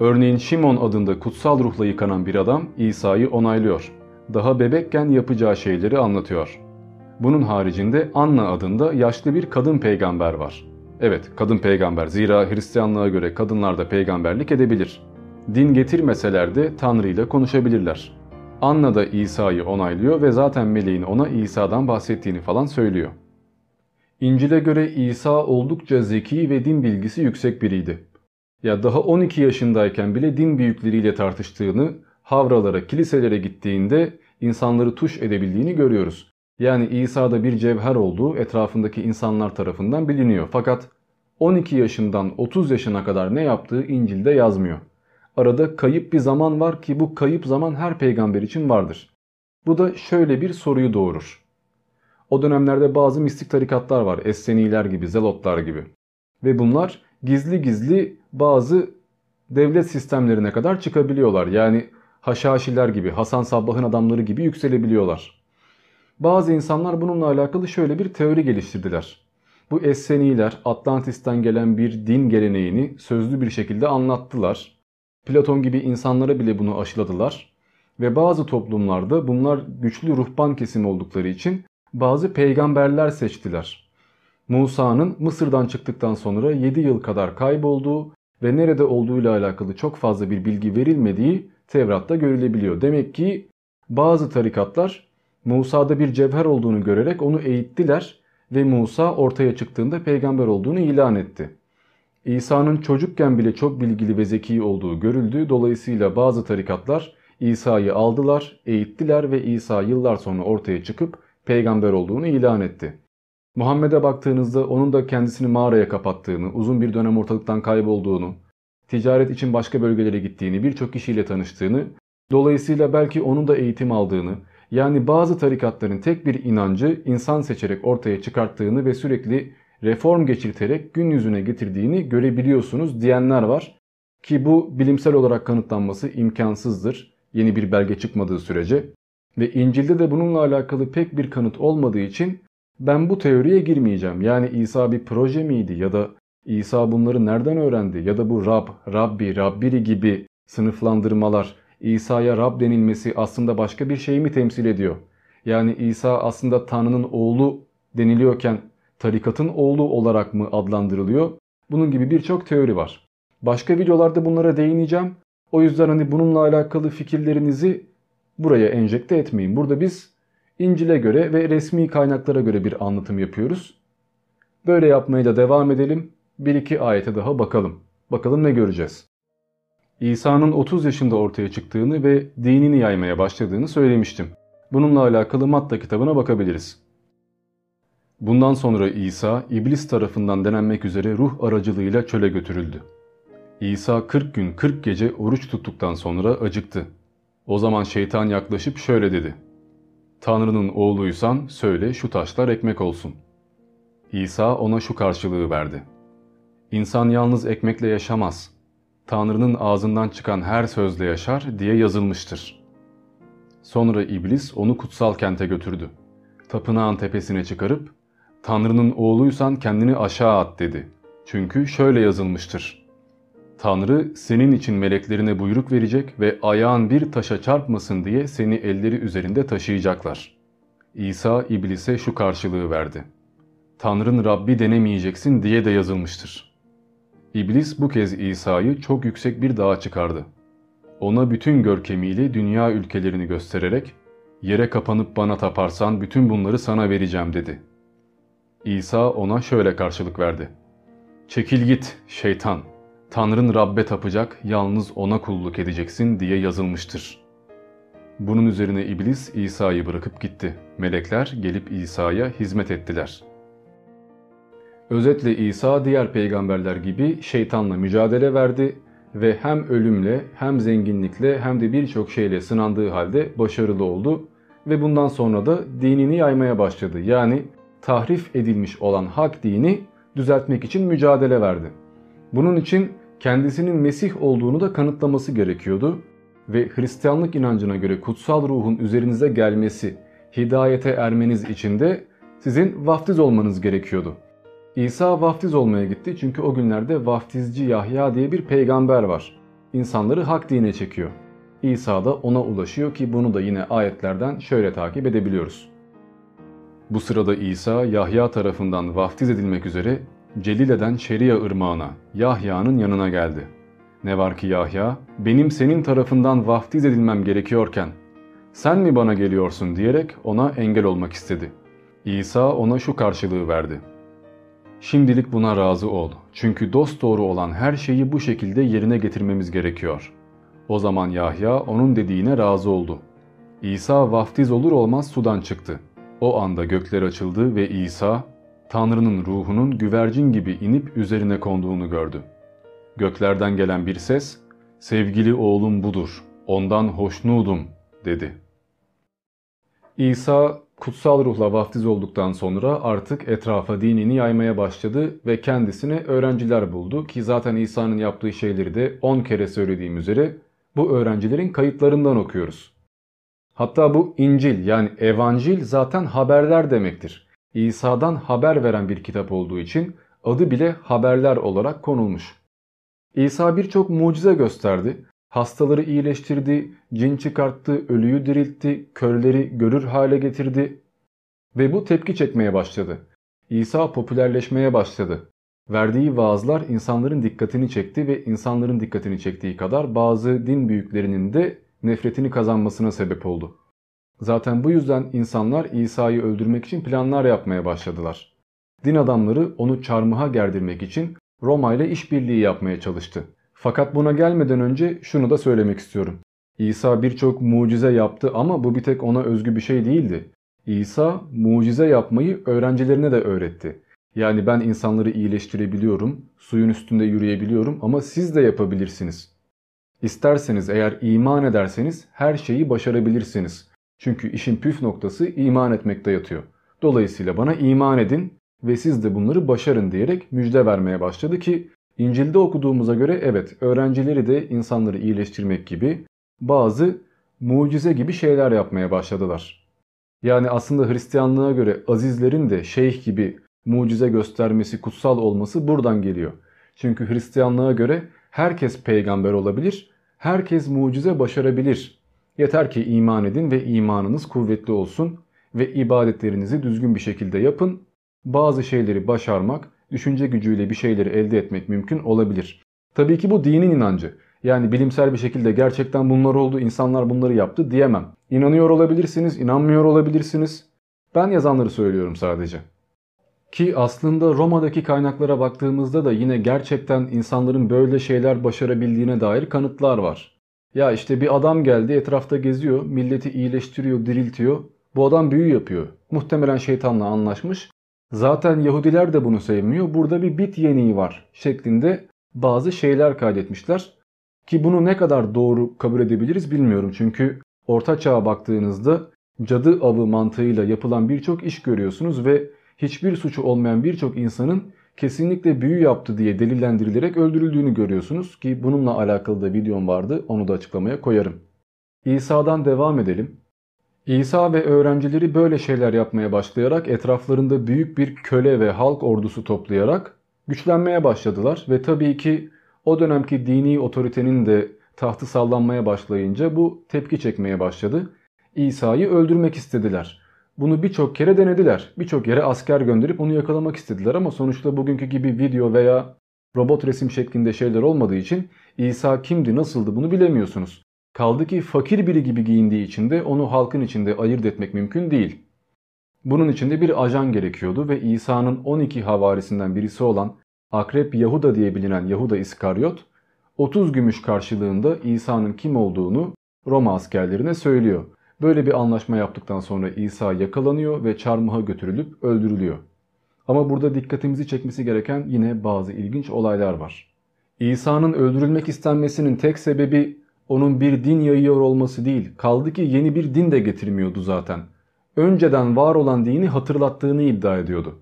Örneğin Şimon adında kutsal ruhla yıkanan bir adam İsa'yı onaylıyor. Daha bebekken yapacağı şeyleri anlatıyor. Bunun haricinde Anna adında yaşlı bir kadın peygamber var. Evet, kadın peygamber. Zira Hristiyanlığa göre kadınlar da peygamberlik edebilir. Din getirmeseler de Tanrı ile konuşabilirler. Anna da İsa'yı onaylıyor ve zaten meleğin ona İsa'dan bahsettiğini falan söylüyor. İncil'e göre İsa oldukça zeki ve din bilgisi yüksek biriydi. Ya daha 12 yaşındayken bile din büyükleriyle tartıştığını, havralara, kiliselere gittiğinde insanları tuş edebildiğini görüyoruz. Yani İsa'da bir cevher olduğu etrafındaki insanlar tarafından biliniyor. Fakat 12 yaşından 30 yaşına kadar ne yaptığı İncil'de yazmıyor. Arada kayıp bir zaman var ki bu kayıp zaman her peygamber için vardır. Bu da şöyle bir soruyu doğurur. O dönemlerde bazı mistik tarikatlar var. Esseniler gibi, Zelotlar gibi. Ve bunlar gizli gizli bazı devlet sistemlerine kadar çıkabiliyorlar. Yani Haşhaşiler gibi, Hasan Sabbah'ın adamları gibi yükselebiliyorlar. Bazı insanlar bununla alakalı şöyle bir teori geliştirdiler. Bu Esseniler Atlantis'ten gelen bir din geleneğini sözlü bir şekilde anlattılar. Platon gibi insanlara bile bunu aşıladılar. Ve bazı toplumlarda bunlar güçlü ruhban kesim oldukları için bazı peygamberler seçtiler. Musa'nın Mısır'dan çıktıktan sonra 7 yıl kadar kaybolduğu ve nerede olduğuyla alakalı çok fazla bir bilgi verilmediği Tevrat'ta görülebiliyor. Demek ki bazı tarikatlar Musa'da bir cevher olduğunu görerek onu eğittiler ve Musa ortaya çıktığında peygamber olduğunu ilan etti. İsa'nın çocukken bile çok bilgili ve zeki olduğu görüldü. Dolayısıyla bazı tarikatlar İsa'yı aldılar, eğittiler ve İsa yıllar sonra ortaya çıkıp peygamber olduğunu ilan etti. Muhammed'e baktığınızda onun da kendisini mağaraya kapattığını, uzun bir dönem ortalıktan kaybolduğunu, ticaret için başka bölgelere gittiğini, birçok kişiyle tanıştığını, dolayısıyla belki onun da eğitim aldığını, yani bazı tarikatların tek bir inancı insan seçerek ortaya çıkarttığını ve sürekli reform geçirterek gün yüzüne getirdiğini görebiliyorsunuz diyenler var. Ki bu bilimsel olarak kanıtlanması imkansızdır yeni bir belge çıkmadığı sürece. Ve İncil'de de bununla alakalı pek bir kanıt olmadığı için ben bu teoriye girmeyeceğim. Yani İsa bir proje miydi ya da İsa bunları nereden öğrendi ya da bu Rab, Rabbi, Rabbiri gibi sınıflandırmalar İsa'ya Rab denilmesi aslında başka bir şeyi mi temsil ediyor? Yani İsa aslında Tanrı'nın oğlu deniliyorken tarikatın oğlu olarak mı adlandırılıyor? Bunun gibi birçok teori var. Başka videolarda bunlara değineceğim. O yüzden hani bununla alakalı fikirlerinizi buraya enjekte etmeyin. Burada biz İncil'e göre ve resmi kaynaklara göre bir anlatım yapıyoruz. Böyle yapmaya da devam edelim. Bir iki ayete daha bakalım. Bakalım ne göreceğiz. İsa'nın 30 yaşında ortaya çıktığını ve dinini yaymaya başladığını söylemiştim. Bununla alakalı Matta kitabına bakabiliriz. Bundan sonra İsa iblis tarafından denenmek üzere ruh aracılığıyla çöle götürüldü. İsa 40 gün 40 gece oruç tuttuktan sonra acıktı. O zaman şeytan yaklaşıp şöyle dedi. Tanrı'nın oğluysan söyle şu taşlar ekmek olsun. İsa ona şu karşılığı verdi. İnsan yalnız ekmekle yaşamaz. Tanrı'nın ağzından çıkan her sözle yaşar diye yazılmıştır. Sonra iblis onu kutsal kente götürdü. Tapınağın tepesine çıkarıp Tanrı'nın oğluysan kendini aşağı at dedi. Çünkü şöyle yazılmıştır. Tanrı senin için meleklerine buyruk verecek ve ayağın bir taşa çarpmasın diye seni elleri üzerinde taşıyacaklar. İsa iblise şu karşılığı verdi. Tanrı'nın Rabbi denemeyeceksin diye de yazılmıştır. İblis bu kez İsa'yı çok yüksek bir dağa çıkardı. Ona bütün görkemiyle dünya ülkelerini göstererek yere kapanıp bana taparsan bütün bunları sana vereceğim dedi. İsa ona şöyle karşılık verdi. Çekil git şeytan, Tanrın Rabbe tapacak, yalnız ona kulluk edeceksin diye yazılmıştır. Bunun üzerine iblis İsa'yı bırakıp gitti. Melekler gelip İsa'ya hizmet ettiler. Özetle İsa diğer peygamberler gibi şeytanla mücadele verdi ve hem ölümle hem zenginlikle hem de birçok şeyle sınandığı halde başarılı oldu ve bundan sonra da dinini yaymaya başladı. Yani tahrif edilmiş olan hak dini düzeltmek için mücadele verdi. Bunun için kendisinin Mesih olduğunu da kanıtlaması gerekiyordu ve Hristiyanlık inancına göre kutsal ruhun üzerinize gelmesi, hidayete ermeniz için de sizin vaftiz olmanız gerekiyordu. İsa vaftiz olmaya gitti çünkü o günlerde vaftizci Yahya diye bir peygamber var. İnsanları hak dine çekiyor. İsa da ona ulaşıyor ki bunu da yine ayetlerden şöyle takip edebiliyoruz. Bu sırada İsa Yahya tarafından vaftiz edilmek üzere Celile'den Şeria ırmağına, Yahya'nın yanına geldi. Ne var ki Yahya, benim senin tarafından vaftiz edilmem gerekiyorken, sen mi bana geliyorsun diyerek ona engel olmak istedi. İsa ona şu karşılığı verdi. Şimdilik buna razı ol. Çünkü dost doğru olan her şeyi bu şekilde yerine getirmemiz gerekiyor. O zaman Yahya onun dediğine razı oldu. İsa vaftiz olur olmaz sudan çıktı. O anda gökler açıldı ve İsa Tanrı'nın ruhunun güvercin gibi inip üzerine konduğunu gördü. Göklerden gelen bir ses, sevgili oğlum budur, ondan hoşnudum dedi. İsa kutsal ruhla vaftiz olduktan sonra artık etrafa dinini yaymaya başladı ve kendisine öğrenciler buldu ki zaten İsa'nın yaptığı şeyleri de 10 kere söylediğim üzere bu öğrencilerin kayıtlarından okuyoruz. Hatta bu İncil yani Evancil zaten haberler demektir. İsa'dan haber veren bir kitap olduğu için adı bile haberler olarak konulmuş. İsa birçok mucize gösterdi. Hastaları iyileştirdi, cin çıkarttı, ölüyü diriltti, körleri görür hale getirdi. Ve bu tepki çekmeye başladı. İsa popülerleşmeye başladı. Verdiği vaazlar insanların dikkatini çekti ve insanların dikkatini çektiği kadar bazı din büyüklerinin de nefretini kazanmasına sebep oldu. Zaten bu yüzden insanlar İsa'yı öldürmek için planlar yapmaya başladılar. Din adamları onu çarmıha gerdirmek için Roma ile işbirliği yapmaya çalıştı. Fakat buna gelmeden önce şunu da söylemek istiyorum. İsa birçok mucize yaptı ama bu bir tek ona özgü bir şey değildi. İsa mucize yapmayı öğrencilerine de öğretti. Yani ben insanları iyileştirebiliyorum, suyun üstünde yürüyebiliyorum ama siz de yapabilirsiniz. İsterseniz eğer iman ederseniz her şeyi başarabilirsiniz. Çünkü işin püf noktası iman etmekte yatıyor. Dolayısıyla bana iman edin ve siz de bunları başarın diyerek müjde vermeye başladı ki İncil'de okuduğumuza göre evet öğrencileri de insanları iyileştirmek gibi bazı mucize gibi şeyler yapmaya başladılar. Yani aslında Hristiyanlığa göre azizlerin de şeyh gibi mucize göstermesi, kutsal olması buradan geliyor. Çünkü Hristiyanlığa göre herkes peygamber olabilir, herkes mucize başarabilir. Yeter ki iman edin ve imanınız kuvvetli olsun ve ibadetlerinizi düzgün bir şekilde yapın. Bazı şeyleri başarmak, düşünce gücüyle bir şeyleri elde etmek mümkün olabilir. Tabii ki bu dinin inancı. Yani bilimsel bir şekilde gerçekten bunlar oldu, insanlar bunları yaptı diyemem. İnanıyor olabilirsiniz, inanmıyor olabilirsiniz. Ben yazanları söylüyorum sadece. Ki aslında Roma'daki kaynaklara baktığımızda da yine gerçekten insanların böyle şeyler başarabildiğine dair kanıtlar var. Ya işte bir adam geldi etrafta geziyor, milleti iyileştiriyor, diriltiyor. Bu adam büyü yapıyor. Muhtemelen şeytanla anlaşmış. Zaten Yahudiler de bunu sevmiyor. Burada bir bit yeniği var şeklinde bazı şeyler kaydetmişler. Ki bunu ne kadar doğru kabul edebiliriz bilmiyorum. Çünkü Orta Çağ'a baktığınızda cadı avı mantığıyla yapılan birçok iş görüyorsunuz ve hiçbir suçu olmayan birçok insanın kesinlikle büyü yaptı diye delillendirilerek öldürüldüğünü görüyorsunuz ki bununla alakalı da videom vardı onu da açıklamaya koyarım. İsa'dan devam edelim. İsa ve öğrencileri böyle şeyler yapmaya başlayarak etraflarında büyük bir köle ve halk ordusu toplayarak güçlenmeye başladılar ve tabii ki o dönemki dini otoritenin de tahtı sallanmaya başlayınca bu tepki çekmeye başladı. İsa'yı öldürmek istediler. Bunu birçok kere denediler. Birçok yere asker gönderip onu yakalamak istediler ama sonuçta bugünkü gibi video veya robot resim şeklinde şeyler olmadığı için İsa kimdi nasıldı bunu bilemiyorsunuz. Kaldı ki fakir biri gibi giyindiği için de onu halkın içinde ayırt etmek mümkün değil. Bunun için de bir ajan gerekiyordu ve İsa'nın 12 havarisinden birisi olan Akrep Yahuda diye bilinen Yahuda İskaryot 30 gümüş karşılığında İsa'nın kim olduğunu Roma askerlerine söylüyor. Böyle bir anlaşma yaptıktan sonra İsa yakalanıyor ve çarmıha götürülüp öldürülüyor. Ama burada dikkatimizi çekmesi gereken yine bazı ilginç olaylar var. İsa'nın öldürülmek istenmesinin tek sebebi onun bir din yayıyor olması değil. Kaldı ki yeni bir din de getirmiyordu zaten. Önceden var olan dini hatırlattığını iddia ediyordu.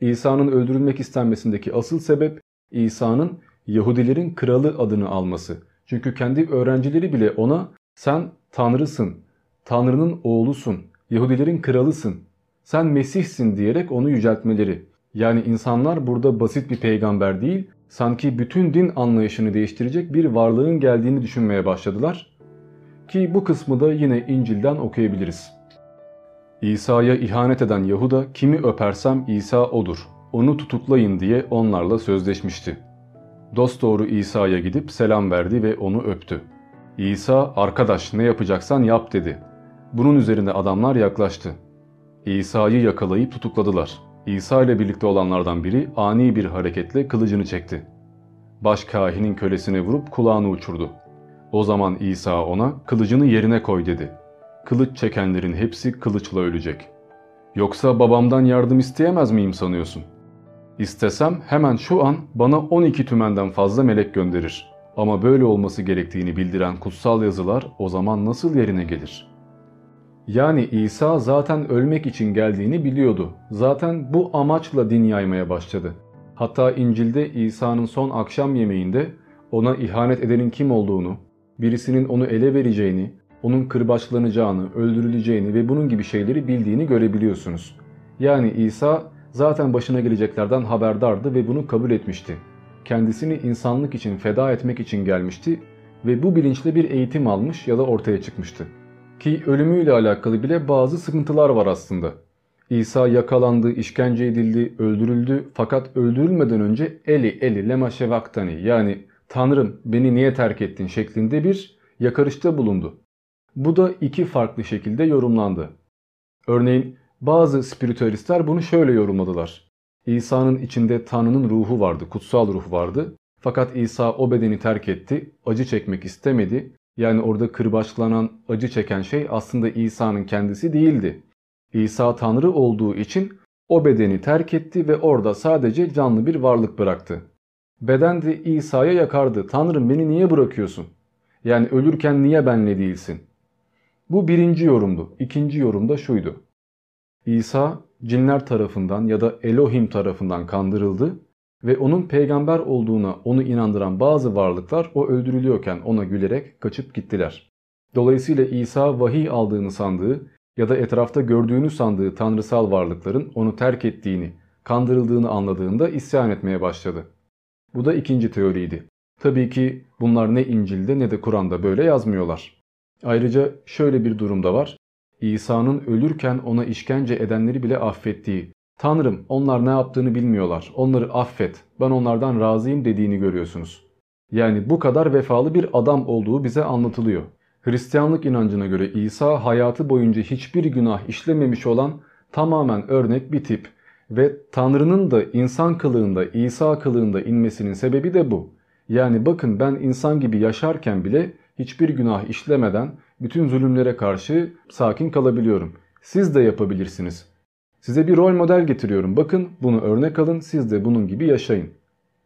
İsa'nın öldürülmek istenmesindeki asıl sebep İsa'nın Yahudilerin kralı adını alması. Çünkü kendi öğrencileri bile ona sen tanrısın, tanrının oğlusun, Yahudilerin kralısın, sen Mesih'sin diyerek onu yüceltmeleri. Yani insanlar burada basit bir peygamber değil, sanki bütün din anlayışını değiştirecek bir varlığın geldiğini düşünmeye başladılar. Ki bu kısmı da yine İncil'den okuyabiliriz. İsa'ya ihanet eden Yahuda kimi öpersem İsa odur. Onu tutuklayın diye onlarla sözleşmişti. Dosdoğru İsa'ya gidip selam verdi ve onu öptü. İsa arkadaş ne yapacaksan yap dedi. Bunun üzerine adamlar yaklaştı. İsa'yı yakalayıp tutukladılar. İsa ile birlikte olanlardan biri ani bir hareketle kılıcını çekti. Baş kahinin kölesine vurup kulağını uçurdu. O zaman İsa ona kılıcını yerine koy dedi. Kılıç çekenlerin hepsi kılıçla ölecek. Yoksa babamdan yardım isteyemez miyim sanıyorsun? İstesem hemen şu an bana 12 tümenden fazla melek gönderir. Ama böyle olması gerektiğini bildiren kutsal yazılar o zaman nasıl yerine gelir?'' Yani İsa zaten ölmek için geldiğini biliyordu. Zaten bu amaçla din yaymaya başladı. Hatta İncil'de İsa'nın son akşam yemeğinde ona ihanet edenin kim olduğunu, birisinin onu ele vereceğini, onun kırbaçlanacağını, öldürüleceğini ve bunun gibi şeyleri bildiğini görebiliyorsunuz. Yani İsa zaten başına geleceklerden haberdardı ve bunu kabul etmişti. Kendisini insanlık için feda etmek için gelmişti ve bu bilinçle bir eğitim almış ya da ortaya çıkmıştı. Ki ölümüyle alakalı bile bazı sıkıntılar var aslında. İsa yakalandı, işkence edildi, öldürüldü fakat öldürülmeden önce eli eli lema şevaktani yani Tanrım beni niye terk ettin şeklinde bir yakarışta bulundu. Bu da iki farklı şekilde yorumlandı. Örneğin bazı spiritüalistler bunu şöyle yorumladılar. İsa'nın içinde Tanrı'nın ruhu vardı, kutsal ruh vardı. Fakat İsa o bedeni terk etti, acı çekmek istemedi yani orada kırbaçlanan, acı çeken şey aslında İsa'nın kendisi değildi. İsa Tanrı olduğu için o bedeni terk etti ve orada sadece canlı bir varlık bıraktı. Beden de İsa'ya yakardı. Tanrım beni niye bırakıyorsun? Yani ölürken niye benle değilsin? Bu birinci yorumdu. İkinci yorum da şuydu. İsa cinler tarafından ya da Elohim tarafından kandırıldı ve onun peygamber olduğuna onu inandıran bazı varlıklar o öldürülüyorken ona gülerek kaçıp gittiler. Dolayısıyla İsa vahiy aldığını sandığı ya da etrafta gördüğünü sandığı tanrısal varlıkların onu terk ettiğini, kandırıldığını anladığında isyan etmeye başladı. Bu da ikinci teoriydi. Tabii ki bunlar ne İncil'de ne de Kur'an'da böyle yazmıyorlar. Ayrıca şöyle bir durumda var. İsa'nın ölürken ona işkence edenleri bile affettiği, Tanrım onlar ne yaptığını bilmiyorlar. Onları affet. Ben onlardan razıyım dediğini görüyorsunuz. Yani bu kadar vefalı bir adam olduğu bize anlatılıyor. Hristiyanlık inancına göre İsa hayatı boyunca hiçbir günah işlememiş olan tamamen örnek bir tip. Ve Tanrı'nın da insan kılığında, İsa kılığında inmesinin sebebi de bu. Yani bakın ben insan gibi yaşarken bile hiçbir günah işlemeden bütün zulümlere karşı sakin kalabiliyorum. Siz de yapabilirsiniz. Size bir rol model getiriyorum. Bakın bunu örnek alın siz de bunun gibi yaşayın.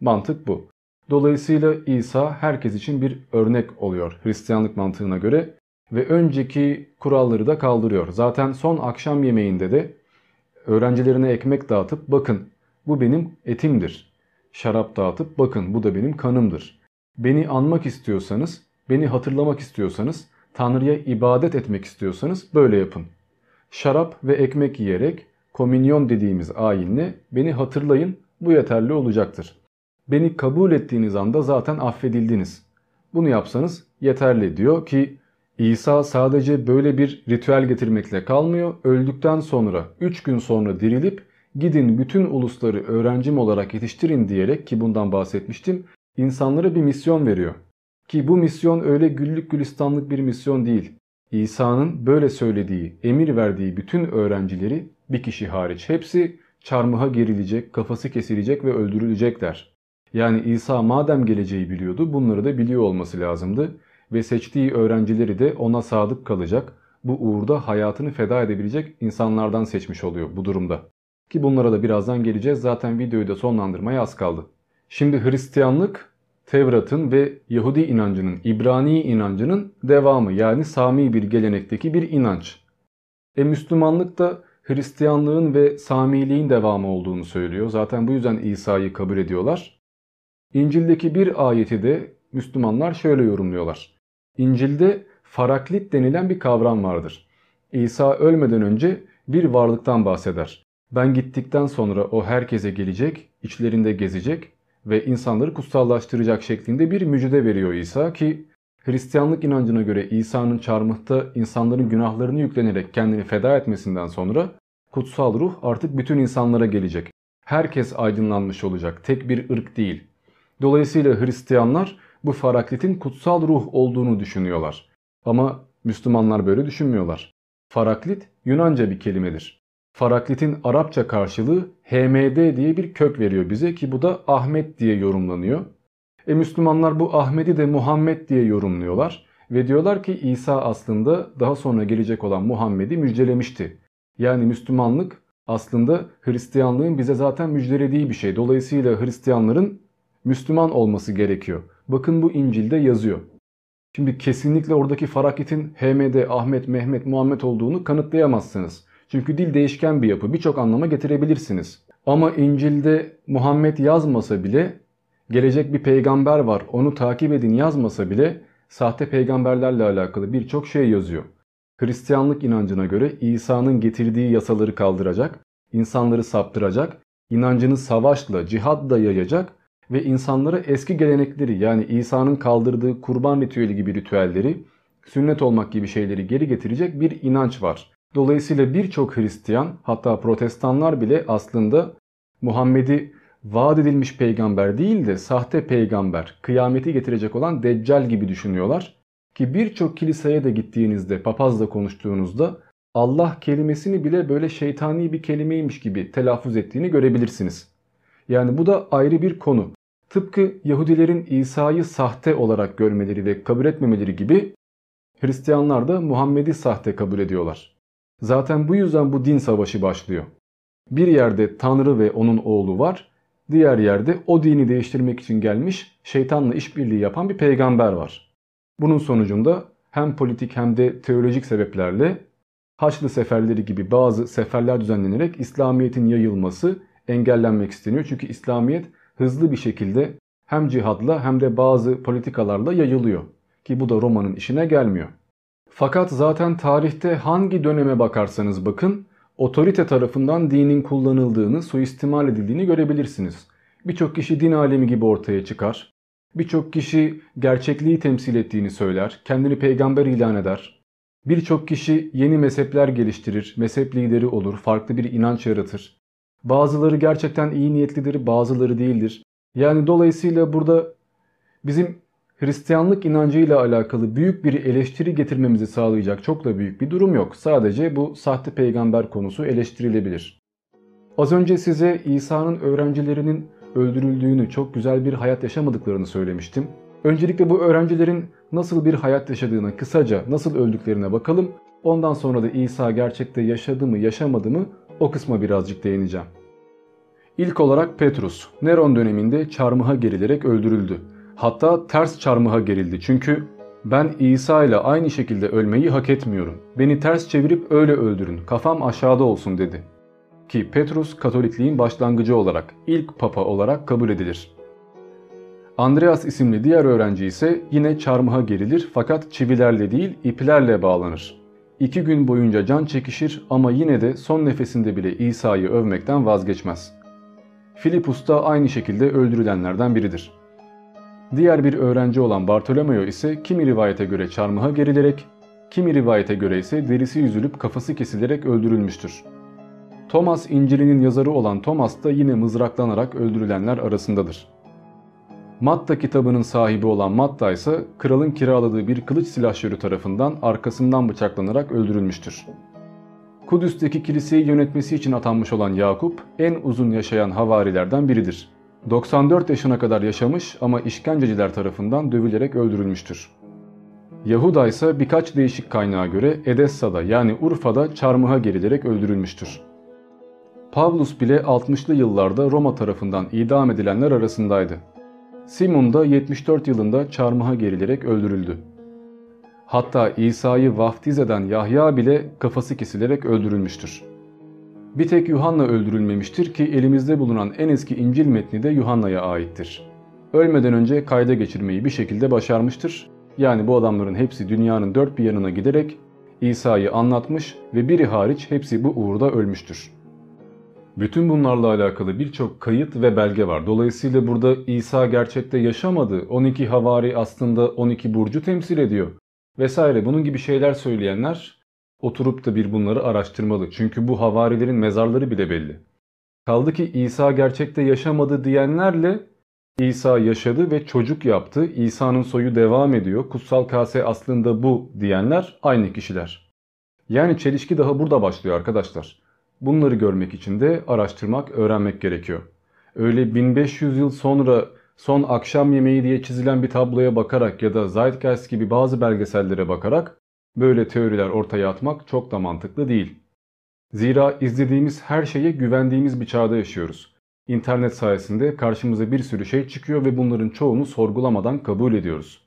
Mantık bu. Dolayısıyla İsa herkes için bir örnek oluyor Hristiyanlık mantığına göre ve önceki kuralları da kaldırıyor. Zaten son akşam yemeğinde de öğrencilerine ekmek dağıtıp bakın bu benim etimdir. Şarap dağıtıp bakın bu da benim kanımdır. Beni anmak istiyorsanız, beni hatırlamak istiyorsanız, Tanrı'ya ibadet etmek istiyorsanız böyle yapın. Şarap ve ekmek yiyerek komünyon dediğimiz ayinle beni hatırlayın bu yeterli olacaktır. Beni kabul ettiğiniz anda zaten affedildiniz. Bunu yapsanız yeterli diyor ki İsa sadece böyle bir ritüel getirmekle kalmıyor. Öldükten sonra 3 gün sonra dirilip gidin bütün ulusları öğrencim olarak yetiştirin diyerek ki bundan bahsetmiştim insanlara bir misyon veriyor. Ki bu misyon öyle güllük gülistanlık bir misyon değil. İsa'nın böyle söylediği, emir verdiği bütün öğrencileri bir kişi hariç hepsi çarmıha gerilecek, kafası kesilecek ve öldürülecekler. Yani İsa madem geleceği biliyordu bunları da biliyor olması lazımdı ve seçtiği öğrencileri de ona sadık kalacak, bu uğurda hayatını feda edebilecek insanlardan seçmiş oluyor bu durumda. Ki bunlara da birazdan geleceğiz zaten videoyu da sonlandırmaya az kaldı. Şimdi Hristiyanlık Tevrat'ın ve Yahudi inancının, İbrani inancının devamı yani Sami bir gelenekteki bir inanç. E Müslümanlık da Hristiyanlığın ve Samiliğin devamı olduğunu söylüyor. Zaten bu yüzden İsa'yı kabul ediyorlar. İncil'deki bir ayeti de Müslümanlar şöyle yorumluyorlar. İncil'de faraklit denilen bir kavram vardır. İsa ölmeden önce bir varlıktan bahseder. Ben gittikten sonra o herkese gelecek, içlerinde gezecek ve insanları kutsallaştıracak şeklinde bir müjde veriyor İsa ki Hristiyanlık inancına göre İsa'nın çarmıhta insanların günahlarını yüklenerek kendini feda etmesinden sonra kutsal ruh artık bütün insanlara gelecek. Herkes aydınlanmış olacak, tek bir ırk değil. Dolayısıyla Hristiyanlar bu faraklitin kutsal ruh olduğunu düşünüyorlar. Ama Müslümanlar böyle düşünmüyorlar. Faraklit Yunanca bir kelimedir. Faraklitin Arapça karşılığı HMD diye bir kök veriyor bize ki bu da Ahmet diye yorumlanıyor. E Müslümanlar bu Ahmet'i de Muhammed diye yorumluyorlar ve diyorlar ki İsa aslında daha sonra gelecek olan Muhammed'i müjdelemişti. Yani Müslümanlık aslında Hristiyanlığın bize zaten müjdelediği bir şey. Dolayısıyla Hristiyanların Müslüman olması gerekiyor. Bakın bu İncil'de yazıyor. Şimdi kesinlikle oradaki farakitin HMD, Ahmet, Mehmet, Muhammed olduğunu kanıtlayamazsınız. Çünkü dil değişken bir yapı. Birçok anlama getirebilirsiniz. Ama İncil'de Muhammed yazmasa bile gelecek bir peygamber var onu takip edin yazmasa bile sahte peygamberlerle alakalı birçok şey yazıyor. Hristiyanlık inancına göre İsa'nın getirdiği yasaları kaldıracak, insanları saptıracak, inancını savaşla, cihadla yayacak ve insanlara eski gelenekleri yani İsa'nın kaldırdığı kurban ritüeli gibi ritüelleri, sünnet olmak gibi şeyleri geri getirecek bir inanç var. Dolayısıyla birçok Hristiyan hatta protestanlar bile aslında Muhammed'i vaat edilmiş peygamber değil de sahte peygamber, kıyameti getirecek olan Deccal gibi düşünüyorlar. Ki birçok kiliseye de gittiğinizde, papazla konuştuğunuzda Allah kelimesini bile böyle şeytani bir kelimeymiş gibi telaffuz ettiğini görebilirsiniz. Yani bu da ayrı bir konu. Tıpkı Yahudilerin İsa'yı sahte olarak görmeleri ve kabul etmemeleri gibi Hristiyanlar da Muhammed'i sahte kabul ediyorlar. Zaten bu yüzden bu din savaşı başlıyor. Bir yerde Tanrı ve onun oğlu var, diğer yerde o dini değiştirmek için gelmiş şeytanla işbirliği yapan bir peygamber var. Bunun sonucunda hem politik hem de teolojik sebeplerle Haçlı seferleri gibi bazı seferler düzenlenerek İslamiyet'in yayılması engellenmek isteniyor. Çünkü İslamiyet hızlı bir şekilde hem cihadla hem de bazı politikalarla yayılıyor. Ki bu da Roma'nın işine gelmiyor. Fakat zaten tarihte hangi döneme bakarsanız bakın otorite tarafından dinin kullanıldığını, suistimal edildiğini görebilirsiniz. Birçok kişi din alemi gibi ortaya çıkar. Birçok kişi gerçekliği temsil ettiğini söyler, kendini peygamber ilan eder. Birçok kişi yeni mezhepler geliştirir, mezhep lideri olur, farklı bir inanç yaratır. Bazıları gerçekten iyi niyetlidir, bazıları değildir. Yani dolayısıyla burada bizim Hristiyanlık inancıyla alakalı büyük bir eleştiri getirmemizi sağlayacak çok da büyük bir durum yok. Sadece bu sahte peygamber konusu eleştirilebilir. Az önce size İsa'nın öğrencilerinin öldürüldüğünü, çok güzel bir hayat yaşamadıklarını söylemiştim. Öncelikle bu öğrencilerin nasıl bir hayat yaşadığına, kısaca nasıl öldüklerine bakalım. Ondan sonra da İsa gerçekte yaşadı mı, yaşamadı mı o kısma birazcık değineceğim. İlk olarak Petrus, Neron döneminde çarmıha gerilerek öldürüldü. Hatta ters çarmıha gerildi çünkü Ben İsa ile aynı şekilde ölmeyi hak etmiyorum. Beni ters çevirip öyle öldürün. Kafam aşağıda olsun dedi. Ki Petrus Katolikliğin başlangıcı olarak, ilk papa olarak kabul edilir. Andreas isimli diğer öğrenci ise yine çarmıha gerilir fakat çivilerle değil iplerle bağlanır. İki gün boyunca can çekişir ama yine de son nefesinde bile İsa'yı övmekten vazgeçmez. Filipus da aynı şekilde öldürülenlerden biridir. Diğer bir öğrenci olan Bartolomeo ise kimi rivayete göre çarmıha gerilerek, kimi rivayete göre ise derisi yüzülüp kafası kesilerek öldürülmüştür. Thomas İncil'inin yazarı olan Thomas da yine mızraklanarak öldürülenler arasındadır. Matta kitabının sahibi olan Matta ise kralın kiraladığı bir kılıç silahşörü tarafından arkasından bıçaklanarak öldürülmüştür. Kudüs'teki kiliseyi yönetmesi için atanmış olan Yakup en uzun yaşayan havarilerden biridir. 94 yaşına kadar yaşamış ama işkenceciler tarafından dövülerek öldürülmüştür. Yahuda ise birkaç değişik kaynağa göre Edessa'da yani Urfa'da çarmıha gerilerek öldürülmüştür. Pavlus bile 60'lı yıllarda Roma tarafından idam edilenler arasındaydı. Simon da 74 yılında çarmıha gerilerek öldürüldü. Hatta İsa'yı vaftiz eden Yahya bile kafası kesilerek öldürülmüştür. Bir tek Yuhanna öldürülmemiştir ki elimizde bulunan en eski İncil metni de Yuhanna'ya aittir. Ölmeden önce kayda geçirmeyi bir şekilde başarmıştır. Yani bu adamların hepsi dünyanın dört bir yanına giderek İsa'yı anlatmış ve biri hariç hepsi bu uğurda ölmüştür. Bütün bunlarla alakalı birçok kayıt ve belge var. Dolayısıyla burada İsa gerçekte yaşamadı. 12 havari aslında 12 burcu temsil ediyor. Vesaire bunun gibi şeyler söyleyenler oturup da bir bunları araştırmalı. Çünkü bu havarilerin mezarları bile belli. Kaldı ki İsa gerçekte yaşamadı diyenlerle İsa yaşadı ve çocuk yaptı. İsa'nın soyu devam ediyor. Kutsal kase aslında bu diyenler aynı kişiler. Yani çelişki daha burada başlıyor arkadaşlar. Bunları görmek için de araştırmak, öğrenmek gerekiyor. Öyle 1500 yıl sonra son akşam yemeği diye çizilen bir tabloya bakarak ya da Zeitgeist gibi bazı belgesellere bakarak böyle teoriler ortaya atmak çok da mantıklı değil. Zira izlediğimiz her şeye güvendiğimiz bir çağda yaşıyoruz. İnternet sayesinde karşımıza bir sürü şey çıkıyor ve bunların çoğunu sorgulamadan kabul ediyoruz.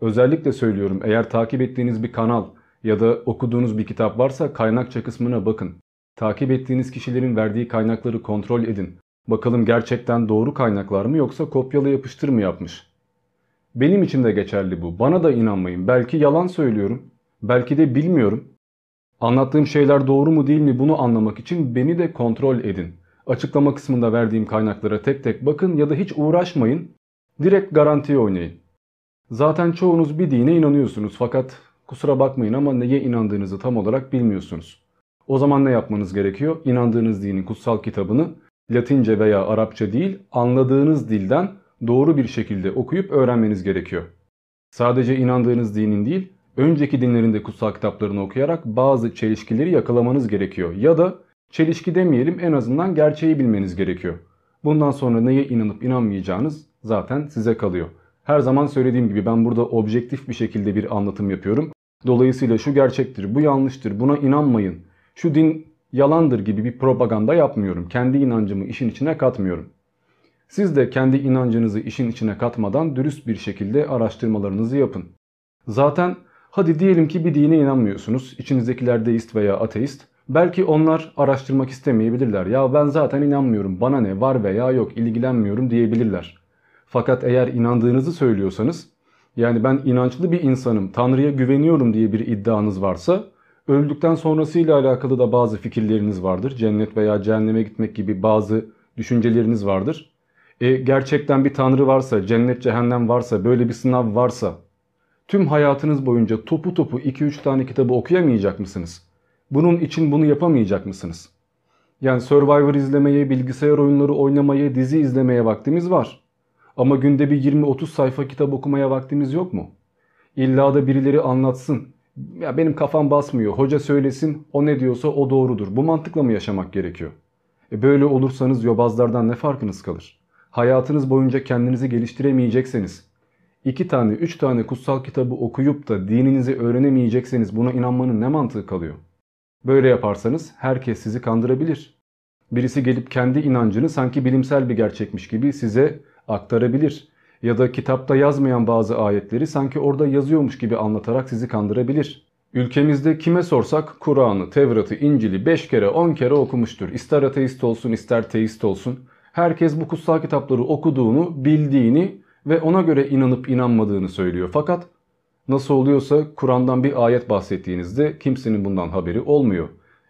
Özellikle söylüyorum eğer takip ettiğiniz bir kanal ya da okuduğunuz bir kitap varsa kaynakça kısmına bakın. Takip ettiğiniz kişilerin verdiği kaynakları kontrol edin. Bakalım gerçekten doğru kaynaklar mı yoksa kopyala yapıştır mı yapmış? Benim için de geçerli bu. Bana da inanmayın. Belki yalan söylüyorum. Belki de bilmiyorum. Anlattığım şeyler doğru mu değil mi bunu anlamak için beni de kontrol edin. Açıklama kısmında verdiğim kaynaklara tek tek bakın ya da hiç uğraşmayın. Direkt garantiye oynayın. Zaten çoğunuz bir dine inanıyorsunuz fakat kusura bakmayın ama neye inandığınızı tam olarak bilmiyorsunuz. O zaman ne yapmanız gerekiyor? İnandığınız dinin kutsal kitabını Latince veya Arapça değil anladığınız dilden doğru bir şekilde okuyup öğrenmeniz gerekiyor. Sadece inandığınız dinin değil, önceki dinlerin de kutsal kitaplarını okuyarak bazı çelişkileri yakalamanız gerekiyor. Ya da çelişki demeyelim en azından gerçeği bilmeniz gerekiyor. Bundan sonra neye inanıp inanmayacağınız zaten size kalıyor. Her zaman söylediğim gibi ben burada objektif bir şekilde bir anlatım yapıyorum. Dolayısıyla şu gerçektir, bu yanlıştır, buna inanmayın. Şu din yalandır gibi bir propaganda yapmıyorum. Kendi inancımı işin içine katmıyorum. Siz de kendi inancınızı işin içine katmadan dürüst bir şekilde araştırmalarınızı yapın. Zaten hadi diyelim ki bir dine inanmıyorsunuz. İçinizdekiler deist veya ateist. Belki onlar araştırmak istemeyebilirler. Ya ben zaten inanmıyorum. Bana ne var veya yok ilgilenmiyorum diyebilirler. Fakat eğer inandığınızı söylüyorsanız yani ben inançlı bir insanım, Tanrı'ya güveniyorum diye bir iddianız varsa öldükten sonrasıyla alakalı da bazı fikirleriniz vardır. Cennet veya cehenneme gitmek gibi bazı düşünceleriniz vardır. E, gerçekten bir tanrı varsa, cennet cehennem varsa, böyle bir sınav varsa tüm hayatınız boyunca topu topu 2-3 tane kitabı okuyamayacak mısınız? Bunun için bunu yapamayacak mısınız? Yani Survivor izlemeye, bilgisayar oyunları oynamaya, dizi izlemeye vaktimiz var. Ama günde bir 20-30 sayfa kitap okumaya vaktimiz yok mu? İlla da birileri anlatsın. Ya benim kafam basmıyor. Hoca söylesin, o ne diyorsa o doğrudur. Bu mantıkla mı yaşamak gerekiyor? E böyle olursanız yobazlardan ne farkınız kalır? Hayatınız boyunca kendinizi geliştiremeyecekseniz, iki tane, üç tane kutsal kitabı okuyup da dininizi öğrenemeyecekseniz buna inanmanın ne mantığı kalıyor? Böyle yaparsanız herkes sizi kandırabilir. Birisi gelip kendi inancını sanki bilimsel bir gerçekmiş gibi size aktarabilir. ya da kitapta yazmayan bazı ayetleri sanki orada yazıyormuş gibi anlatarak sizi kandırabilir. Ülkemizde kime sorsak Kur'an'ı, Tevrat'ı, İncil'i 5 kere 10 kere okumuştur. İster ateist olsun ister teist olsun. Herkes bu kutsal kitapları okuduğunu, bildiğini ve ona göre inanıp inanmadığını söylüyor. Fakat nasıl oluyorsa Kur'an'dan bir ayet bahsettiğinizde kimsenin bundan haberi olmuyor.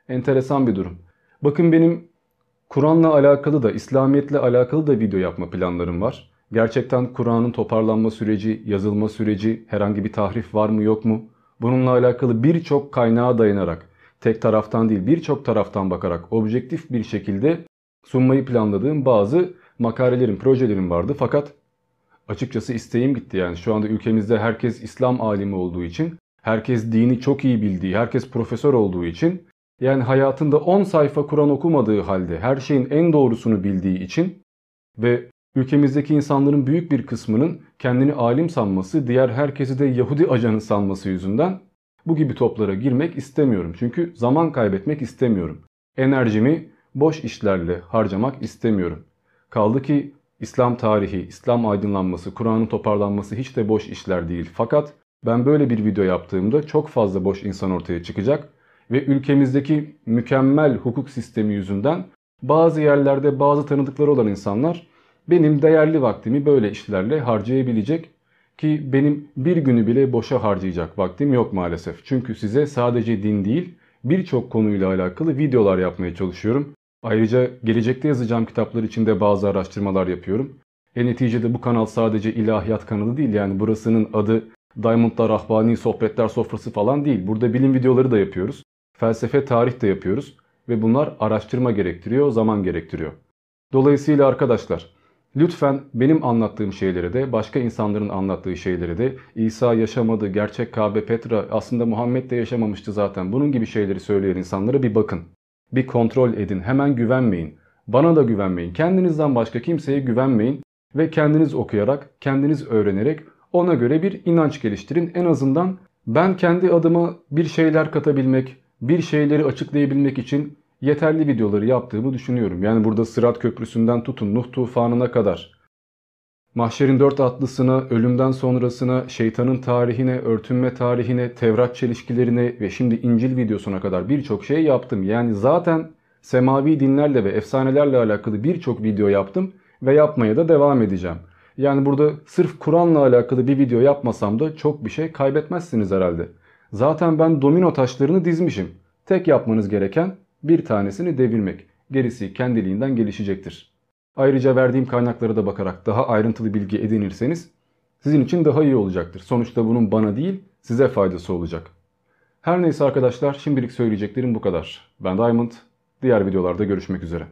Enteresan bir durum. Bakın benim Kur'an'la alakalı da İslamiyetle alakalı da video yapma planlarım var. Gerçekten Kur'an'ın toparlanma süreci, yazılma süreci, herhangi bir tahrif var mı yok mu? Bununla alakalı birçok kaynağa dayanarak, tek taraftan değil birçok taraftan bakarak objektif bir şekilde sunmayı planladığım bazı makalelerim, projelerim vardı. Fakat açıkçası isteğim gitti yani. Şu anda ülkemizde herkes İslam alimi olduğu için, herkes dini çok iyi bildiği, herkes profesör olduğu için yani hayatında 10 sayfa Kur'an okumadığı halde her şeyin en doğrusunu bildiği için ve ülkemizdeki insanların büyük bir kısmının kendini alim sanması, diğer herkesi de Yahudi ajanı sanması yüzünden bu gibi toplara girmek istemiyorum. Çünkü zaman kaybetmek istemiyorum. Enerjimi boş işlerle harcamak istemiyorum. Kaldı ki İslam tarihi, İslam aydınlanması, Kur'an'ın toparlanması hiç de boş işler değil. Fakat ben böyle bir video yaptığımda çok fazla boş insan ortaya çıkacak ve ülkemizdeki mükemmel hukuk sistemi yüzünden bazı yerlerde bazı tanıdıkları olan insanlar benim değerli vaktimi böyle işlerle harcayabilecek ki benim bir günü bile boşa harcayacak vaktim yok maalesef. Çünkü size sadece din değil birçok konuyla alakalı videolar yapmaya çalışıyorum. Ayrıca gelecekte yazacağım kitaplar için de bazı araştırmalar yapıyorum. E neticede bu kanal sadece ilahiyat kanalı değil yani burasının adı Diamond'la Rahbani Sohbetler Sofrası falan değil. Burada bilim videoları da yapıyoruz. Felsefe, tarih de yapıyoruz ve bunlar araştırma gerektiriyor, zaman gerektiriyor. Dolayısıyla arkadaşlar lütfen benim anlattığım şeyleri de başka insanların anlattığı şeyleri de İsa yaşamadı, gerçek Kabe Petra aslında Muhammed de yaşamamıştı zaten bunun gibi şeyleri söyleyen insanlara bir bakın. Bir kontrol edin hemen güvenmeyin. Bana da güvenmeyin. Kendinizden başka kimseye güvenmeyin ve kendiniz okuyarak, kendiniz öğrenerek ona göre bir inanç geliştirin. En azından ben kendi adıma bir şeyler katabilmek, bir şeyleri açıklayabilmek için yeterli videoları yaptığımı düşünüyorum. Yani burada Sırat Köprüsü'nden tutun Nuh tufanına kadar. Mahşerin dört atlısına, ölümden sonrasına, şeytanın tarihine, örtünme tarihine, Tevrat çelişkilerine ve şimdi İncil videosuna kadar birçok şey yaptım. Yani zaten semavi dinlerle ve efsanelerle alakalı birçok video yaptım ve yapmaya da devam edeceğim. Yani burada sırf Kur'an'la alakalı bir video yapmasam da çok bir şey kaybetmezsiniz herhalde. Zaten ben domino taşlarını dizmişim. Tek yapmanız gereken bir tanesini devirmek. Gerisi kendiliğinden gelişecektir. Ayrıca verdiğim kaynaklara da bakarak daha ayrıntılı bilgi edinirseniz sizin için daha iyi olacaktır. Sonuçta bunun bana değil size faydası olacak. Her neyse arkadaşlar şimdilik söyleyeceklerim bu kadar. Ben Diamond. Diğer videolarda görüşmek üzere.